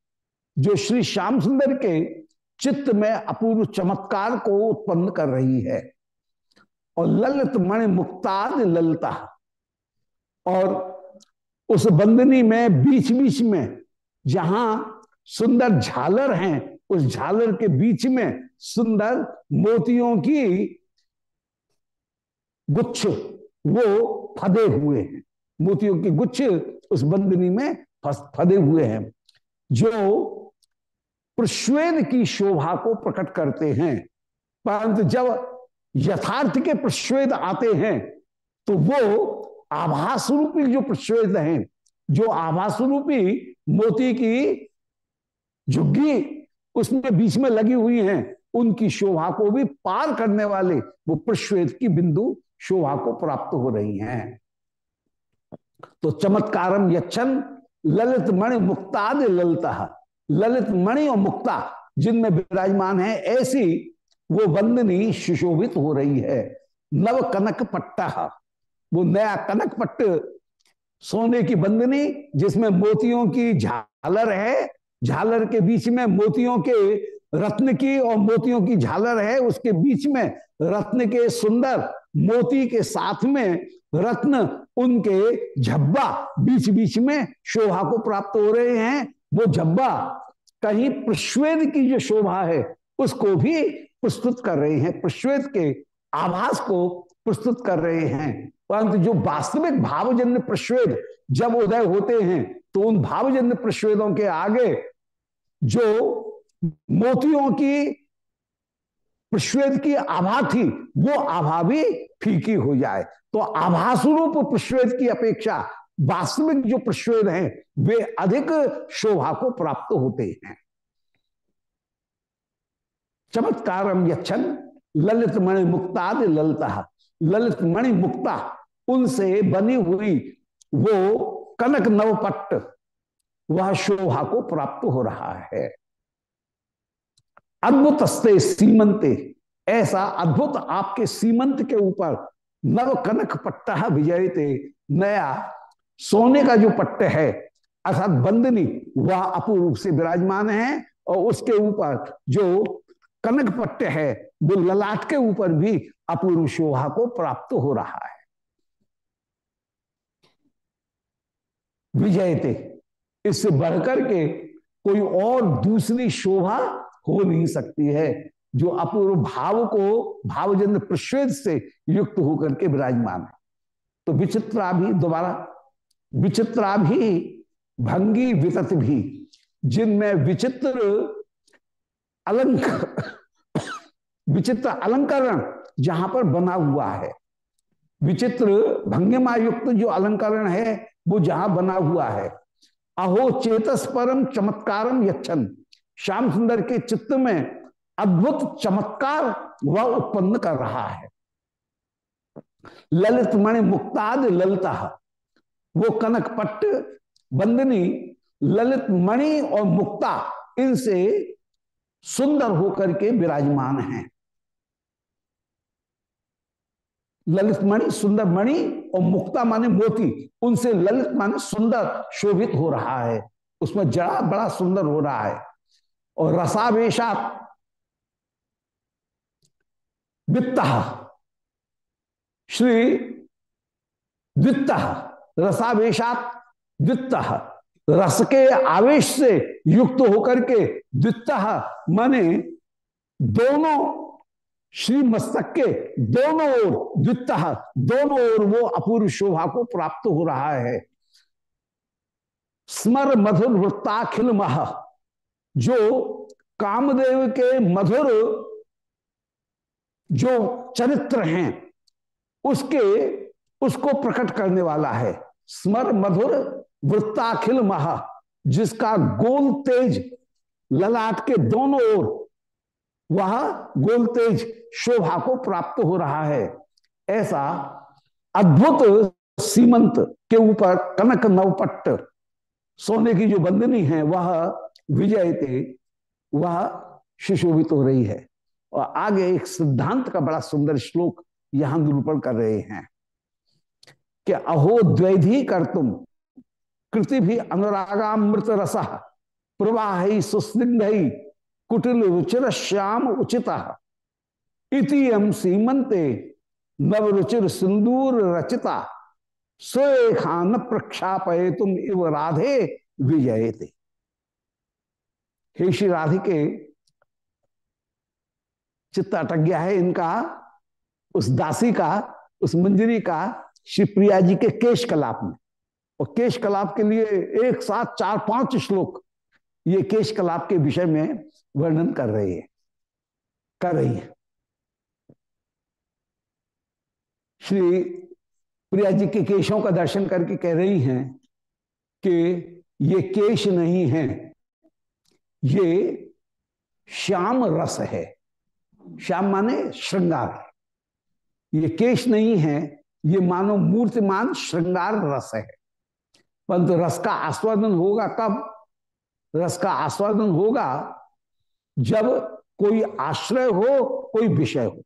जो श्री श्याम सुंदर के चित्त में अपूर्व चमत्कार को उत्पन्न कर रही है। और ललित मणि मुक्ताद ललता। और उस बंदनी में बीच बीच में, जहाँ सुंदर झालर हैं, उस झालर के बीच में सुंदर मोतियों की गुच्छ वो फदे हुए हैं। मोतियों की गुच्छ उस बंदनी में फदे हुए हैं, जो प्रश्वेद की शोभा को प्रकट करते हैं। परंतु जब यथार्थ के प्रश्वेद आते हैं तो वो आभास रूपी जो प्रश्वेद हैं, जो आभास रूपी मोती की झुग्गी उसमें बीच में लगी हुई हैं, उनकी शोभा को भी पार करने वाले वो प्रश्वेद की बिंदु शोभा को प्राप्त हो रही हैं। तो चमत्कारम यक्षन ललित मणि मुक्ताद ललिता। ललित मणि और मुक्ता जिनमें विराजमान है, ऐसी वो बंदनी सुशोभित हो रही है। नव कनक पट्टा वो नया कनक पट्ट सोने की बंदनी जिसमें मोतियों की झालर है। झालर के बीच में मोतियों के रत्न की और मोतियों की झालर है। उसके बीच में रत्न के सुंदर मोती के साथ में रत्न उनके झब्बा बीच बीच में शोभा को प्राप्त हो रहे हैं। वो झब्बा कहीं प्रश्वेद की जो शोभा है, उसको भी प्रस्तुत कर रहे हैं। प्रश्वेद के आभास को प्रस्तुत कर रहे हैं। परंतु जो वास्तविक भावजन्य प्रश्वेद जब उदय होते हैं तो उन भावजन्य प्रश्वेदों के आगे जो मोतियों की प्रश्वेद की आभा थी, वो आभा भी फीकी हो जाए। तो आभास्वरूप प्रश्वेद की अपेक्षा वास्तविक जो प्रश्वेद हैं, वे अधिक शोभा को प्राप्त होते हैं। चमत्कार यक्षन ललित मणि मुक्ताद ललता। ललित मणि मुक्ता, उनसे बनी हुई वो कनक नवपट्ट वह शोभा को प्राप्त हो रहा है। अद्भुत सीमंते, ऐसा अद्भुत आपके सीमंत के ऊपर नव कनक पट्टा विजय थे नया सोने का जो पट्ट है, अर्थात बंदनी, वह अपूर्व से विराजमान है और उसके ऊपर जो कनक पट्ट है, वो ललाट के ऊपर भी अपूर्व शोभा को प्राप्त हो रहा है। विजयते, इससे बढ़कर के कोई और दूसरी शोभा हो नहीं सकती है, जो अपूर्व भाव को भावजन्य प्रश्वेद से युक्त होकर के विराजमान है। तो विचित्रा भी दोबारा विचित्रा भी भंगी वितत भी जिनमें विचित्र अलंकार विचित्र अलंकरण जहाँ पर बना हुआ है। विचित्र भंगिमा युक्त जो अलंकरण है, वो जहाँ बना हुआ है। अहो चेतस परम चमत्कारम यक्षन श्याम सुंदर के चित्त में अद्भुत चमत्कार वह उत्पन्न कर रहा है। ललित मणि मुक्ताद ललिता, वो कनक पट्ट, बंदनी, ललित मणि और मुक्ता, इनसे सुंदर होकर के विराजमान हैं। ललित मणि, सुंदर मणि और मुक्ता माने मोती, उनसे ललित माने सुंदर शोभित हो रहा है। उसमें जड़ा बड़ा सुंदर हो रहा है। और रसावेशा वित्त श्री वित्त रसावेशात वित्त रस के आवेश से युक्त होकर के द्वित माने दोनों श्री मस्तक के दोनों ओर द्वित दोनों ओर वो अपूर्व शोभा को प्राप्त हो रहा है। स्मर मधुर वृत्ताखिल मह जो कामदेव के मधुर जो चरित्र हैं, उसके, उसको प्रकट करने वाला है। स्मर मधुर वृत्ताखिल महा, जिसका गोल तेज ललाट के दोनों ओर, वह गोल तेज शोभा को प्राप्त हो रहा है। ऐसा अद्भुत सीमंत के ऊपर कनक नवपट्ट, सोने की जो बंदनी है, वह विजय थे, वह सुशोभित हो रही है। और आगे एक सिद्धांत का बड़ा सुंदर श्लोक यहाँ निरूपण कर रहे हैं कि अहो द्वैधी कर तुम, कृति भी अनुरागामृत रस, प्रवाह सुस्निग्ध, कुटिल रुचिर श्याम उचित। इतिम सीमंते नव रुचिर सिंदूर रचिता स्वेखान प्रक्षापय तुम इव राधे विजय थे हे श्री राधिके, चित्त अटक गया है इनका, उस दासी का, उस मंजरी का, श्री प्रिया जी के केश कलाप में। और केश कलाप के लिए एक साथ चार पाँच श्लोक ये केश कलाप के विषय में वर्णन कर रही है। कर रही है। श्री प्रिया जी के केशों का दर्शन करके कह रही हैं कि ये केश नहीं है। ये श्याम रस है। श्याम माने श्रृंगार। ये केश नहीं है, ये मानो मूर्तिमान श्रृंगार रस है। परंतु रस का आस्वादन होगा कब? रस का आस्वादन होगा जब कोई आश्रय हो, कोई विषय हो।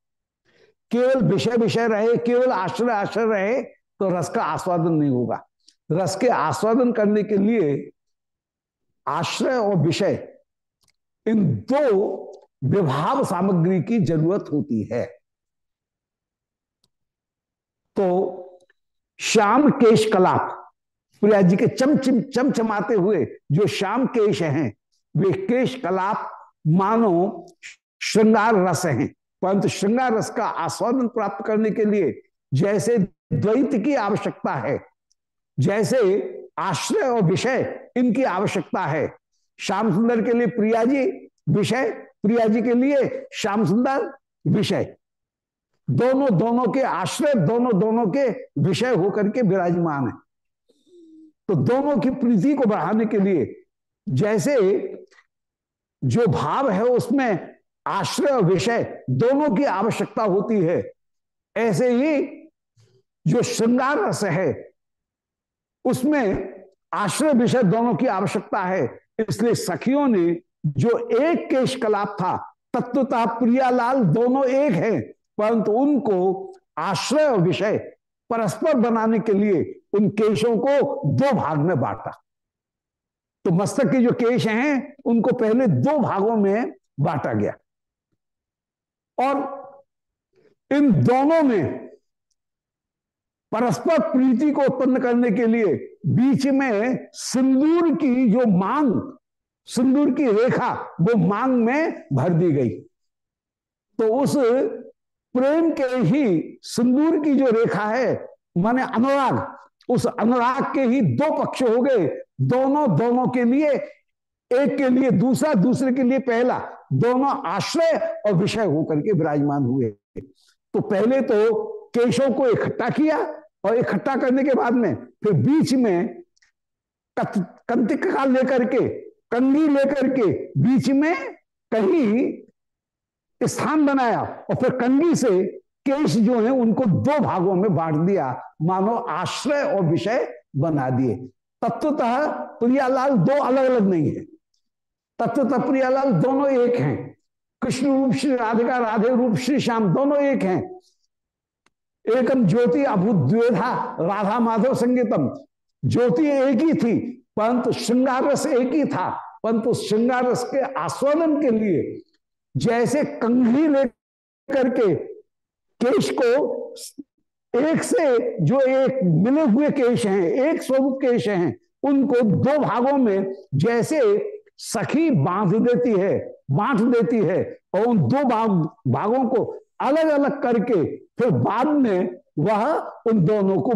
केवल विषय विषय रहे, केवल आश्रय आश्रय रहे तो रस का आस्वादन नहीं होगा। रस के आस्वादन करने के लिए आश्रय और विषय इन दो विभाव सामग्री की ज़रूरत होती है। तो श्याम केश कलाप प्रिया जी के चमचम, चमचमाते हुए जो श्याम केश हैं, वे केश कलाप मानो श्रृंगार रस हैं। परंतु श्रृंगार रस का आस्वादन प्राप्त करने के लिए जैसे द्वैत की आवश्यकता है, जैसे आश्रय और विषय इनकी आवश्यकता है श्याम सुंदर के लिए प्रिया जी विषय, प्रिया जी के लिए श्याम सुंदर विषय। दोनों दोनों के आश्रय, दोनों दोनों के विषय होकर के विराजमान है। तो दोनों की प्रीति को बढ़ाने के लिए जैसे जो भाव है उसमें आश्रय और विषय दोनों की आवश्यकता होती है, ऐसे ही जो श्रृंगार रस है, उसमें आश्रय, विषय दोनों की आवश्यकता है। इसलिए सखियों ने जो एक केश कलाप था, तत्वतः प्रियालाल दोनों एक हैं, परंतु उनको आश्रय और विषय परस्पर बनाने के लिए उन केशों को दो भाग में बांटा। तो मस्तक के जो केश हैं, उनको पहले दो भागों में बांटा गया। और इन दोनों में परस्पर प्रीति को उत्पन्न करने के लिए बीच में सिंदूर की जो मांग, सिंदूर की रेखा, वो मांग में भर दी गई। तो उस प्रेम के ही सिंदूर की जो रेखा है, माने अनुराग, उस अनुराग के ही दो पक्ष हो गए। दोनों दोनों के लिए, एक के लिए दूसरा, दूसरे के लिए पहला। दोनों आश्रय और विषय होकर के विराजमान हुए। तो पहले तो केशों को इकट्ठा किया और इकट्ठा करने के बाद में फिर बीच में कंतिका लेकर के, कंगी लेकर के बीच में कहीं स्थान बनाया और फिर कंगी से केश जो है उनको दो भागों में बांट दिया, मानो आश्रय और विषय बना दिए। तत्वतः प्रियालाल दो अलग अलग नहीं है। तत्वतः प्रियालाल दोनों एक हैं। कृष्ण रूप श्री राधिका, राधे रूप श्री श्याम दोनों एक हैं। एकम ज्योति अभुद्वेधा, राधा माधव संगीतम। ज्योति एक ही थी, परंतु श्रृंगार रस एक ही था। परंतु श्रृंगार रस के आस्वादन के लिए, जैसे कंघी लेकर के केश को एक से, जो एक मिले हुए केश हैं, एक स्वरूप केश हैं, उनको दो भागों में जैसे सखी बाँध देती है, बांट देती है, और उन दो भाग, भागों को अलग अलग करके फिर बाद में वह उन दोनों को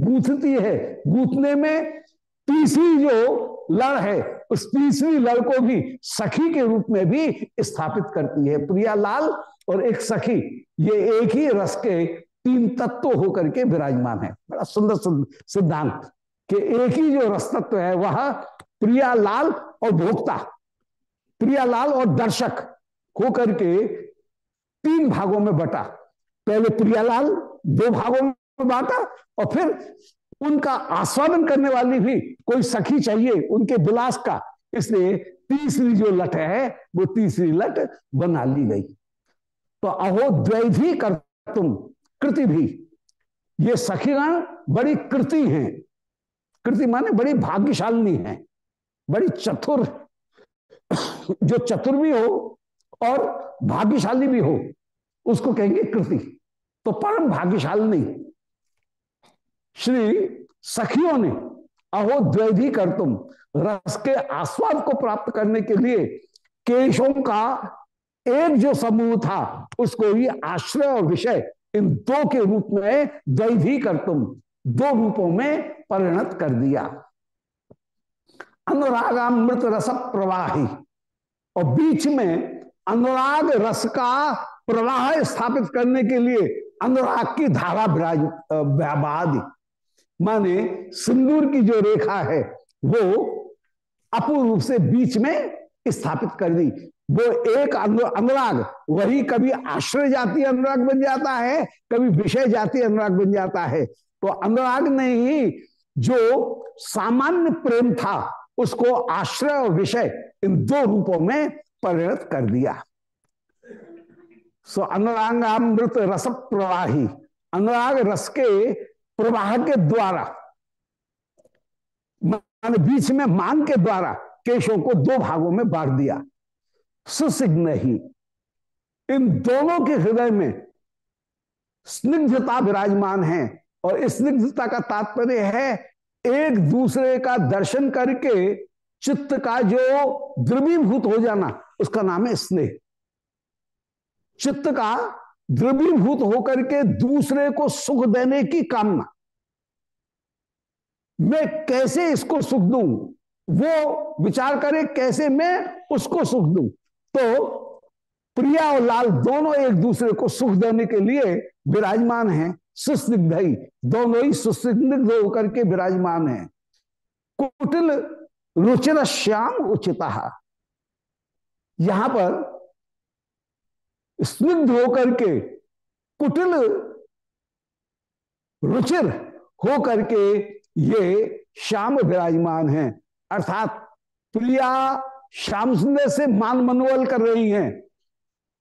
गूंथती है। गूंथने में तीसरी जो लड़ है, उस तीसरी लड़ को भी सखी के रूप में भी स्थापित करती है। प्रिया लाल और एक सखी, ये एक ही रस के तीन तत्व होकर के विराजमान है। बड़ा सुंदर सिद्धांत कि एक ही जो रस तत्व है, वह प्रिया लाल और भोक्ता, प्रिया लाल और दर्शक होकर के तीन भागों में बटा। पहले प्रियालाल, दो भागों में बांटा और फिर उनका आस्वादन करने वाली भी कोई सखी चाहिए, उनके विलास का। इसलिए तीसरी जो लट है, वो तीसरी लट बना ली गई। तो अहो द्वैधी कर तुम कृति भी। ये सखीगण बड़ी कृति हैं। कृति माने बड़ी भाग्यशालिनी है, बड़ी चतुर जो चतुर भी हो और भाग्यशाली भी हो, उसको कहेंगे कृति। तो परम भाग्यशालिनी श्री सखियों ने अहो द्वैधी कर तुम, रस के आस्वाद को प्राप्त करने के लिए केशों का एक जो समूह था, उसको ही आश्रय और विषय इन दो के रूप में द्वैधी कर तुम, दो रूपों में परिणत कर दिया। अनुरागामृत रस प्रवाही और बीच में अनुराग रस का प्रवाह स्थापित करने के लिए अनुराग की धारा विराज माने सिंदूर की जो रेखा है, वो अपूर्ण रूप से बीच में स्थापित कर दी। वो एक अनुराग, वही कभी आश्रय जाति अनुराग बन जाता है, कभी विषय जाति अनुराग बन जाता है। तो अनुराग ने ही जो सामान्य प्रेम था, उसको आश्रय और विषय इन दो रूपों में परिणत कर दिया। सो अनुरागामृत रस प्रवाही अनुराग रस के प्रवाह के द्वारा, मान बीच में मान के द्वारा केशों को दो भागों में बांट दिया। सुसिग्न ही, इन दोनों के हृदय में स्निग्धता विराजमान है और स्निग्धता का तात्पर्य है, एक दूसरे का दर्शन करके चित्त का जो द्रवीभूत हो जाना उसका नाम है स्नेह। चित्त का द्रवीभूत होकर के दूसरे को सुख देने की कामना। मैं कैसे इसको सुख दू? वो विचार करे कैसे मैं उसको सुख दू? तो प्रिया और लाल दोनों एक दूसरे को सुख देने के लिए विराजमान हैं। सुस्निग्ध दोनों ही सुस्निग्ध होकर के विराजमान हैं। कुटिल रुचिर श्याम उचिता। यहाँ पर स्निग्ध होकर के, कुटिल रुचिर होकर के ये श्याम विराजमान हैं। अर्थात प्रिया श्याम सुंदर से मान मनोवल कर रही हैं।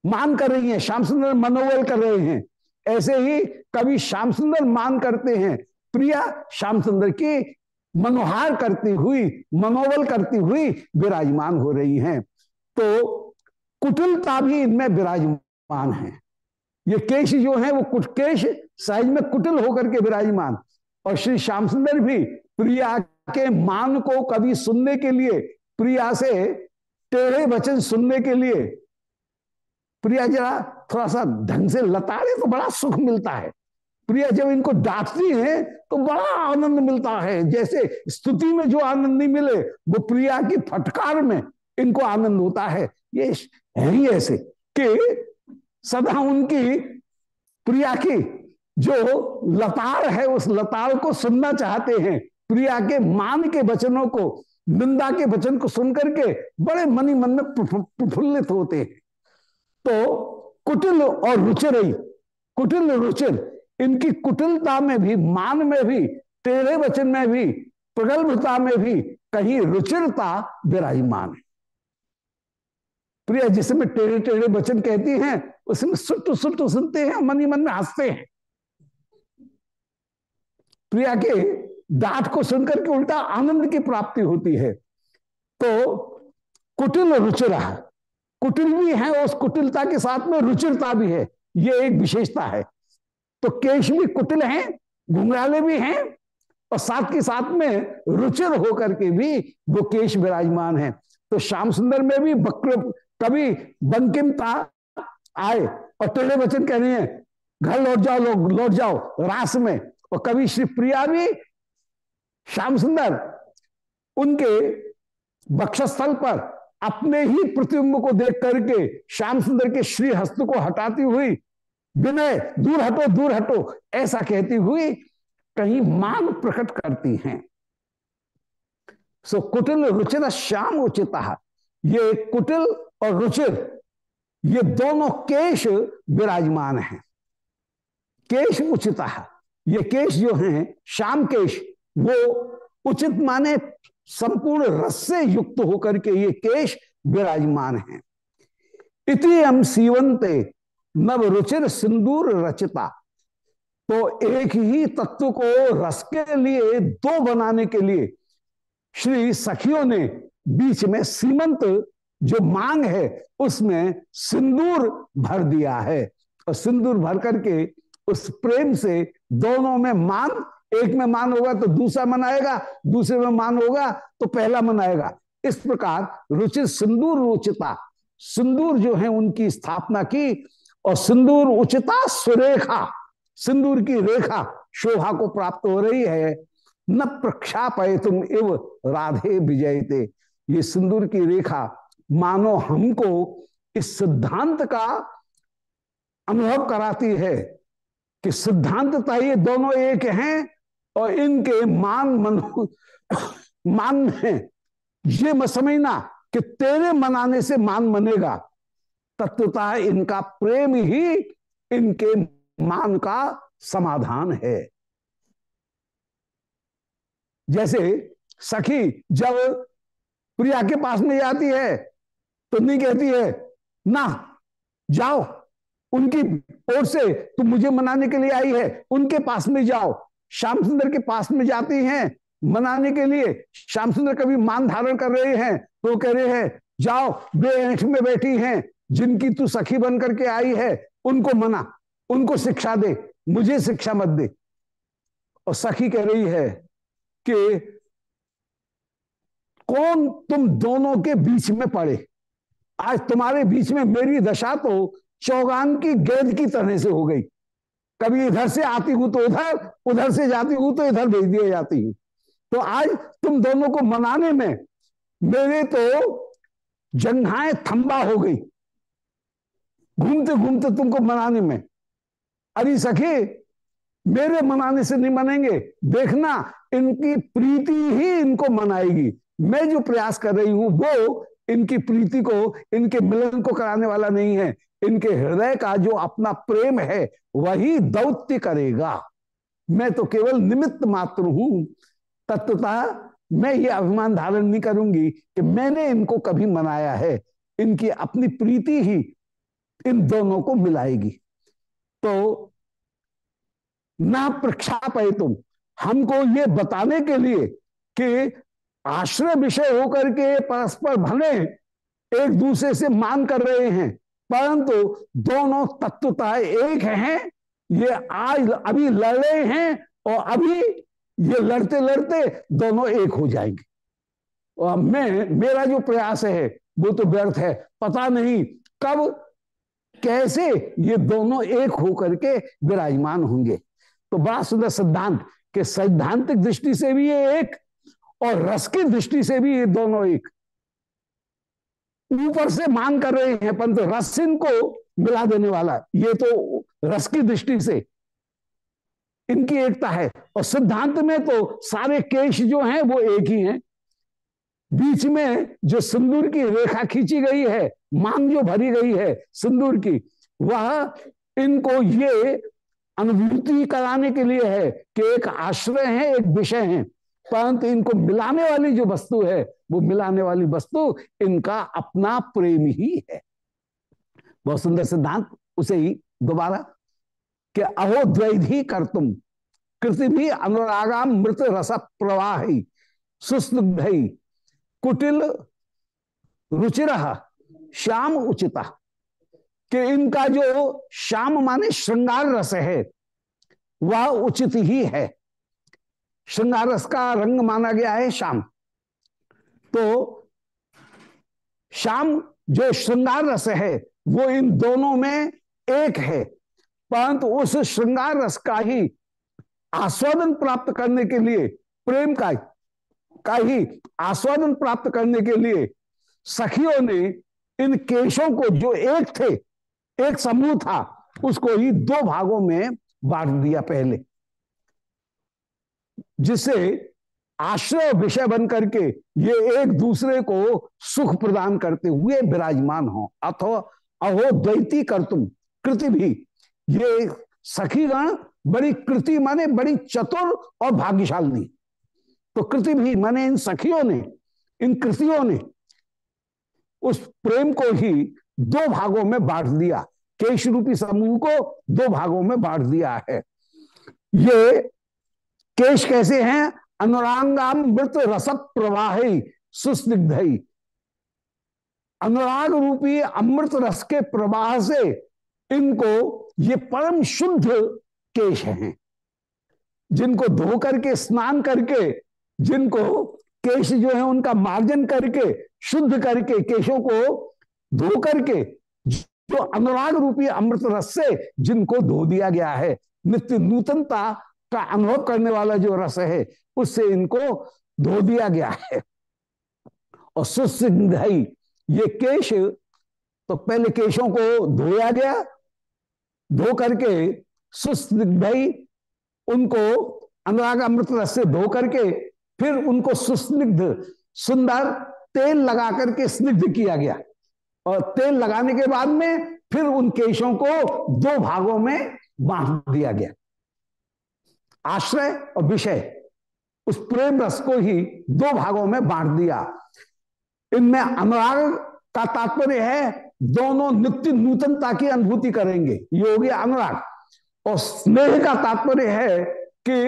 मान कर रही हैं, श्याम सुंदर मनोवल कर रहे हैं। ऐसे ही कभी श्याम सुंदर मान करते हैं। प्रिया श्याम सुंदर की मनोहार करती हुई, मनोबल करती हुई विराजमान हो रही हैं। तो कुटिलता भी इनमें विराजमान है। ये केश जो है, वो केश साइज़ में कुटिल होकर के विराजमान। और श्री श्याम सुंदर भी प्रिया के मान को कभी सुनने के लिए, प्रिया से टेढ़े वचन सुनने के लिए, प्रिया जरा थोड़ा सा ढंग से लताड़े तो बड़ा सुख मिलता है। प्रिया जब इनको डांटती है तो बड़ा आनंद मिलता है। जैसे स्तुति में जो आनंद नहीं मिले, वो प्रिया की फटकार में इनको आनंद होता है। ये है ही ऐसे कि सदा उनकी प्रिया की जो लताड़ है, उस लताड़ को सुनना चाहते हैं। प्रिया के मान के वचनों को, निंदा के वचन को सुनकर के बड़े मनी मन में प्रफुल्लित होते हैं। तो कुटिल और रुचिर कुटिल रुचिर, इनकी कुटिलता में भी, मान में भी टेढ़े वचन में भी, प्रगल्भता में भी कहीं रुचिरता विराजमान है। प्रिया जिसमें टेढ़े टेढ़े वचन कहती हैं, उसमें सुट सुट सुनते हैं, मन ही मन में हँसते हैं। प्रिया के डांट को सुनकर के उल्टा आनंद की प्राप्ति होती है। तो कुटिल रुचिरा, कुटिल भी है उस कुटिलता के साथ में रुचिरता भी है, ये एक विशेषता है। तो केश भी कुटिल हैं, घुंघराले भी हैं, और साथ के साथ में रुचिर होकर के भी वो केश विराजमान है। तो श्याम सुंदर में भी वक्र कभी बंकिमता आए और टेढ़े वचन कह रहे हैं, घर लौट जाओ लोग, लौट जाओ, रास में। और कभी श्री प्रिया भी श्याम सुंदर, उनके बक्षस्थल पर अपने ही प्रतिबिंब को देख करके श्याम सुंदर के श्री हस्त को हटाती हुई, विनय, दूर हटो दूर हटो, ऐसा कहती हुई कहीं मान प्रकट करती हैं। सो कुटिल रुचिर श्याम उचित। ये कुटिल और रुचिर, ये दोनों केश विराजमान हैं। केश उचित ये केश जो हैं श्याम केश, वो उचित माने संपूर्ण रस से युक्त होकर के ये केश विराजमान है। इति हम सीवंते नव रुचिर सिंदूर रचिता। तो एक ही तत्व को रस के लिए, दो बनाने के लिए श्री सखियों ने बीच में सीमंत जो मांग है उसमें सिंदूर भर दिया है। और सिंदूर भर करके उस प्रेम से दोनों में मान, एक में मान होगा तो दूसरा मनाएगा, दूसरे में मान होगा तो पहला मनाएगा। इस प्रकार रुचित सिंदूर रुचिता, सिंदूर जो है उनकी स्थापना की और सिंदूर उचिता सुरेखा, सिंदूर की रेखा शोभा को प्राप्त हो रही है। न प्रक्षापय तुम इव राधे विजयते। ये सिंदूर की रेखा मानो हमको इस सिद्धांत का अनुभव कराती है कि सिद्धांतता ये दोनों एक हैं और इनके मान मन, मान में ये मत समझना कि तेरे मनाने से मान मनेगा तत्वता इनका प्रेम ही इनके मान का समाधान है। जैसे सखी जब प्रिया के पास में जाती है तो कहती है, ना, जाओ, उनकी ओर से तुम मुझे मनाने के लिए आई है, उनके पास में जाओ। श्याम सुंदर के पास में जाती हैं, मनाने के लिए। श्याम सुंदर कभी मान धारण कर रहे हैं तो कह रहे हैं, जाओ बेठ में बैठी हैं, जिनकी तू सखी बन करके आई है, उनको मना, उनको शिक्षा दे, मुझे शिक्षा मत दे। और सखी कह रही है कि, कौन तुम दोनों के बीच में पड़े? आज तुम्हारे बीच में मेरी दशा तो चौगान की गेंद की तरह से हो गई। कभी इधर से आती हूँ तो उधर उधर से जाती हूँ तो इधर भेज दिए जाती हूँ। तो आज तुम दोनों को मनाने में मेरे तो जंघाएँ थम्बा हो गई। घूमते घूमते तुमको मनाने में। अरे सखी, मेरे मनाने से नहीं मनेंगे। देखना, इनकी प्रीति ही इनको मनाएगी। मैं जो प्रयास कर रही हूँ, वो इनकी प्रीति को, इनके मिलन को कराने वाला नहीं है। इनके हृदय का जो अपना प्रेम है, वही दौत्य करेगा। मैं तो केवल निमित्त मात्र हूँ। तत्वता, मैं ये अभिमान धारण नहीं करूँगी कि मैंने इनको कभी मनाया है। इनकी अपनी प्रीति ही इन दोनों को मिलाएगी। तो ना प्रक्षापय तुम। हमको ये बताने के लिए कि आश्रय विषय होकर के परस्पर भले एक दूसरे से मान कर रहे हैं, परंतु दोनों तत्वता एक हैं। ये आज अभी लड़ रहे हैं और अभी ये लड़ते लड़ते दोनों एक हो जाएँगे। और मैं, मेरा जो प्रयास है, वो तो व्यर्थ है। पता नहीं कब, कैसे ये दोनों एक होकर के विराजमान होंगे। तो बड़ा सुंदर सिद्धांत के सैद्धांतिक दृष्टि से भी ये एक और रस की दृष्टि से भी ये दोनों एक। ऊपर से मांग कर रहे हैं, परंतु रस इनको मिला देने वाला ये तो रस की दृष्टि से इनकी एकता है। और सिद्धांत में तो सारे केश जो हैं, वो एक ही हैं। बीच में जो सिंदूर की रेखा खींची गई है, मांग जो भरी गई है सिंदूर की, वह इनको ये अनुभूति कराने के लिए है कि एक आश्रय है, एक विषय है। परंतु इनको मिलाने वाली जो वस्तु है, वो मिलाने वाली वस्तु इनका अपना प्रेम ही है। बहुत सुंदर सिद्धांत उसे ही दोबारा कि अहो द्वैधी कर तुम, कृति भी अनुरागाम मृत रस प्रवाह सुस्नुग्ध कुटिल रुचिर, श्याम उचिता। कि इनका जो श्याम माने श्रृंगार रस है, वह उचित ही है। श्रृंगार रस का रंग माना गया है श्याम। तो श्याम जो श्रृंगार रस है, वो इन दोनों में एक है। परंतु उस श्रृंगार रस का ही आस्वादन प्राप्त करने के लिए, प्रेम का का ही आस्वादन प्राप्त करने के लिए सखियों ने इन केशों को जो एक थे, एक समूह था, उसको ही दो भागों में बांट दिया पहले। जिससे आश्रय विषय बन करके ये एक दूसरे को सुख प्रदान करते हुए विराजमान हो। अथवा अहो द्वैती कर तुम, कृति भी। ये सखीगण बड़ी कृति माने बड़ी चतुर और भाग्यशाली। तो कृति भी माने इन सखियों ने, इन कृतियों ने उस प्रेम को ही दो भागों में बांट दिया। केश रूपी समूह को दो भागों में बांट दिया है। ये केश कैसे हैं? अनुरांगामृत रसत प्रवाही सुस्निग्ध। अनुराग रूपी अमृत रस के प्रवाह से इनको ये परम शुद्ध केश हैं। जिनको धो करके, स्नान करके, जिनको केश जो है उनका मार्जन करके, शुद्ध करके, केशों को धो करके, जो अनुराग रूपी अमृत रस से जिनको धो दिया गया है। नित्य नूतनता का अनुभव करने वाला जो रस है, उससे इनको धो दिया गया है। और सुसिंधई ये केश तो पहले केशों को धोया गया, धो करके सुस्निग्धई उनको अनुराग अमृत रस से धो करके, फिर उनको सुस्निग्ध, सुंदर तेल लगा करके स्निग्ध किया गया। और तेल लगाने के बाद में फिर उन केशों को दो भागों में बांट दिया गया। आश्रय और विषय। उस प्रेम रस को ही दो भागों में बांट दिया। इनमें अनुराग का तात्पर्य है, दोनों नित्य नूतनता की अनुभूति करेंगे ये हो गया अनुराग। और स्नेह का तात्पर्य है कि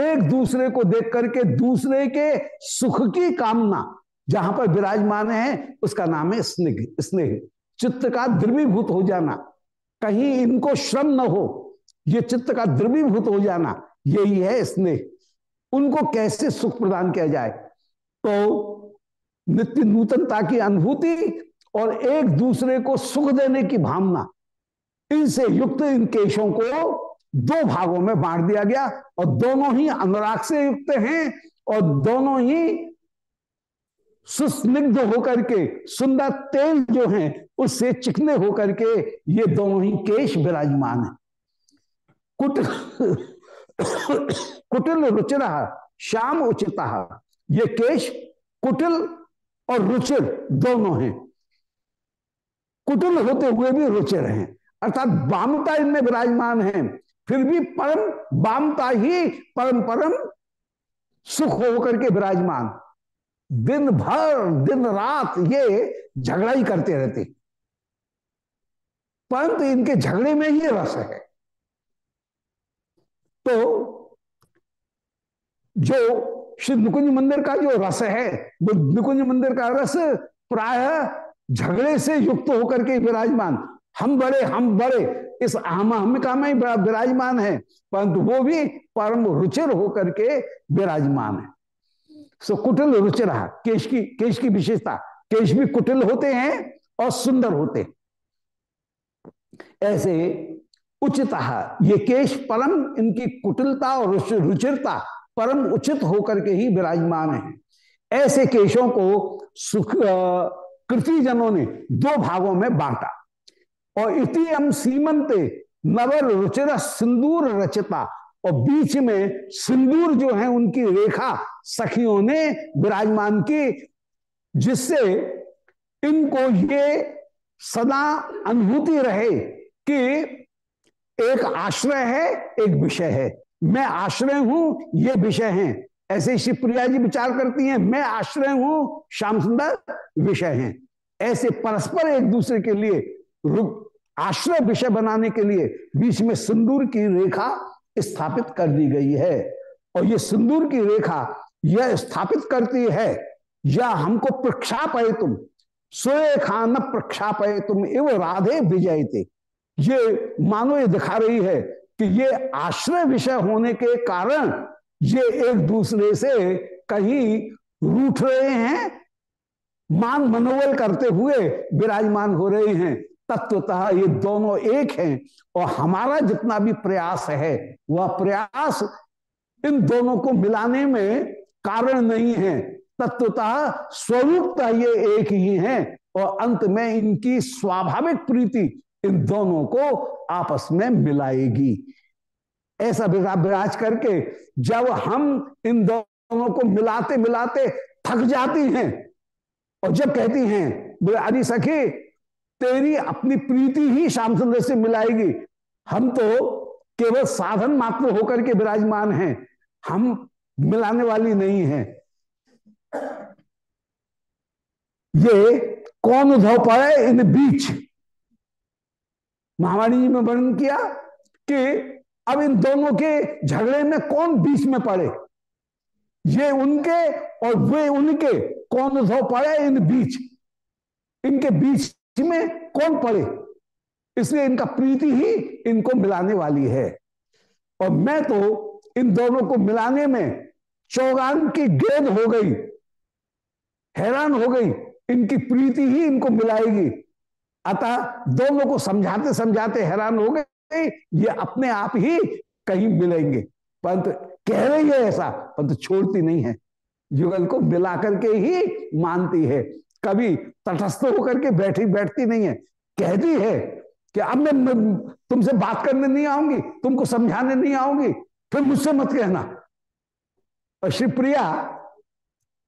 एक दूसरे को देख करके दूसरे के सुख की कामना, जहाँ पर विराजमान है, उसका नाम है स्नेह स्नेह। चित्त का द्रवीभूत हो जाना, कहीं इनको श्रम न हो, ये चित्त का द्रवीभूत हो जाना यही है स्नेह। उनको कैसे सुख प्रदान किया जाए? तो नित्य नूतनता की अनुभूति और एक दूसरे को सुख देने की भावना। इनसे युक्त इन केशों को दो भागों में बांट दिया गया और दोनों ही अनुराग से युक्त हैं और दोनों ही सुस्निग्ध होकर के, सुंदर तेल जो है, उससे चिकने होकर के ये दोनों ही केश विराजमान है। कुट कुटिल रुचिर, श्याम उचिता। ये केश, कुटिल और रुचिर दोनों हैं। कुटिल होते हुए भी रुचिर हैं। अर्थात बामता इनमें विराजमान है। फिर भी परम बामता ही परम परम सुख होकर के विराजमान। दिन भर दिन रात ये झगड़ा ही करते रहते। परंतु इनके झगड़े में ही रस है। तो जो श्री निकुंज मंदिर का जो रस है वो निकुंज मंदिर का रस प्राय झगड़े से युक्त होकर के विराजमान। हम बड़े हम बड़े, इस अहमिका में विराजमान है, परंतु वो भी परम रुचिर होकर के विराजमान है। सो कुटिल रुचिर केश की केश की विशेषता। केश भी कुटिल होते हैं और सुंदर होते हैं। ऐसे उचित ये केश परम, इनकी कुटिलता और रुचिरता परम उचित होकर के ही विराजमान है। ऐसे केशों को सुख कृति जनों ने दो भागों में बांटा। और इति हम सीमंते, नवर रुचिर सिंदूर रचिता। और बीच में सिंदूर जो है, उनकी रेखा सखियों ने विराजमान की, जिससे इनको ये सदा अनुभूति रहे कि एक आश्रय है, एक विषय है। मैं आश्रय हूँ, ये विषय है। ऐसे श्री प्रिया जी विचार करती हैं, मैं आश्रय हूँ, श्याम सुंदर, विषय हैं। ऐसे परस्पर एक दूसरे के लिए आश्रय विषय बनाने के लिए बीच में सिंदूर की रेखा स्थापित कर दी गई है। और ये सिंदूर की रेखा यह स्थापित करती है, या हमको प्रक्षापय तुम सोए खान प्रक्षापय तुम एवं राधे विजय थे ये मानो ये दिखा रही है कि ये आश्रय विषय होने के कारण ये एक दूसरे से कहीं रूठ रहे हैं, मान मनोबल करते हुए विराजमान हो रहे हैं। तत्वतः ये दोनों एक हैं और हमारा जितना भी प्रयास है, वह प्रयास इन दोनों को मिलाने में कारण नहीं है। तत्वतः स्वरूपता ये एक ही है और अंत में इनकी स्वाभाविक प्रीति इन दोनों को आपस में मिलाएगी। ऐसा विराज करके जब हम इन दोनों को मिलाते मिलाते थक जाती हैं और जब कहती हैं अरे सखी, तेरी अपनी प्रीति ही श्याम सुंदर से मिलाएगी। हम तो केवल साधन मात्र होकर के विराजमान हैं। हम मिलाने वाली नहीं है। ये कौन उद्धव पड़े इन बीच महावाणी जी में वर्णन किया कि अब इन दोनों के झगड़े में कौन बीच में पड़े? ये उनके और वे उनके, कौन उद्धव पड़े इन बीच? इनके बीच में कौन पड़े? इसलिए इनका प्रीति ही इनको मिलाने वाली है। और मैं तो इन दोनों को मिलाने में चौगान की गेंद हो गई, हैरान हो गई। इनकी प्रीति ही इनको मिलाएगी। अतः दोनों को समझाते समझाते हैरान हो गए, ये अपने आप ही कहीं मिलेंगे। परंतु कह रही है ऐसा, परंतु छोड़ती नहीं है। युगल को मिला करके ही मानती है। कभी तटस्थ होकर के बैठी, बैठती नहीं है। कहती है कि अब मैं तुमसे बात करने नहीं आऊँगी, तुमको समझाने नहीं आऊँगी, फिर मुझसे मत कहना। और श्री प्रिया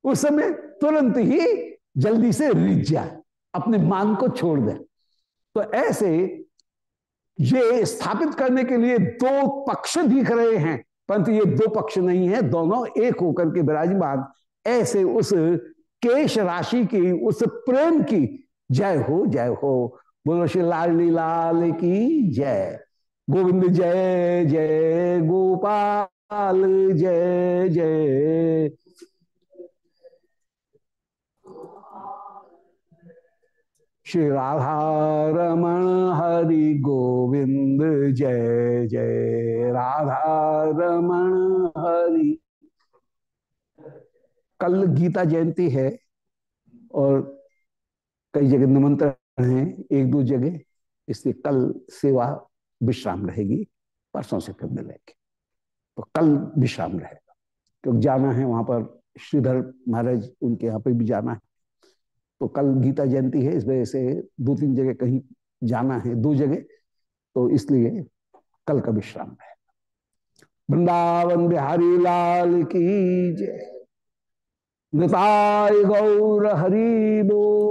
उस समय तुरंत ही जल्दी से रिझ जाए। अपने मान को छोड़ दे। तो ऐसे ये स्थापित करने के लिए दो पक्ष दिख रहे हैं, परंतु ये दो पक्ष नहीं है, दोनों एक होकर के विराजमान। ऐसे उस केश राशि की, उस प्रेम की जय हो जय हो। बोलो श्री लाली लाल की जय। गोविंद जय जय गोपाल जय जय। श्री राधा रमण हरि गोविंद, जय जय। राधा रमण हरि। कल गीता जयंती है और कई जगह निमंत्रण है एक दो जगह, इसलिए कल सेवा विश्राम रहेगी, परसों से फिर मिलेंगे। तो कल विश्राम रहेगा, क्योंकि जाना है वहाँ पर, श्रीधर महाराज उनके यहाँ पे भी जाना है। तो कल गीता जयंती है, इस वजह से दो तीन जगह कहीं जाना है, दो जगह। तो इसलिए कल का विश्राम है। वृंदावन बिहारी लाल की जय। गौर हरी बोल।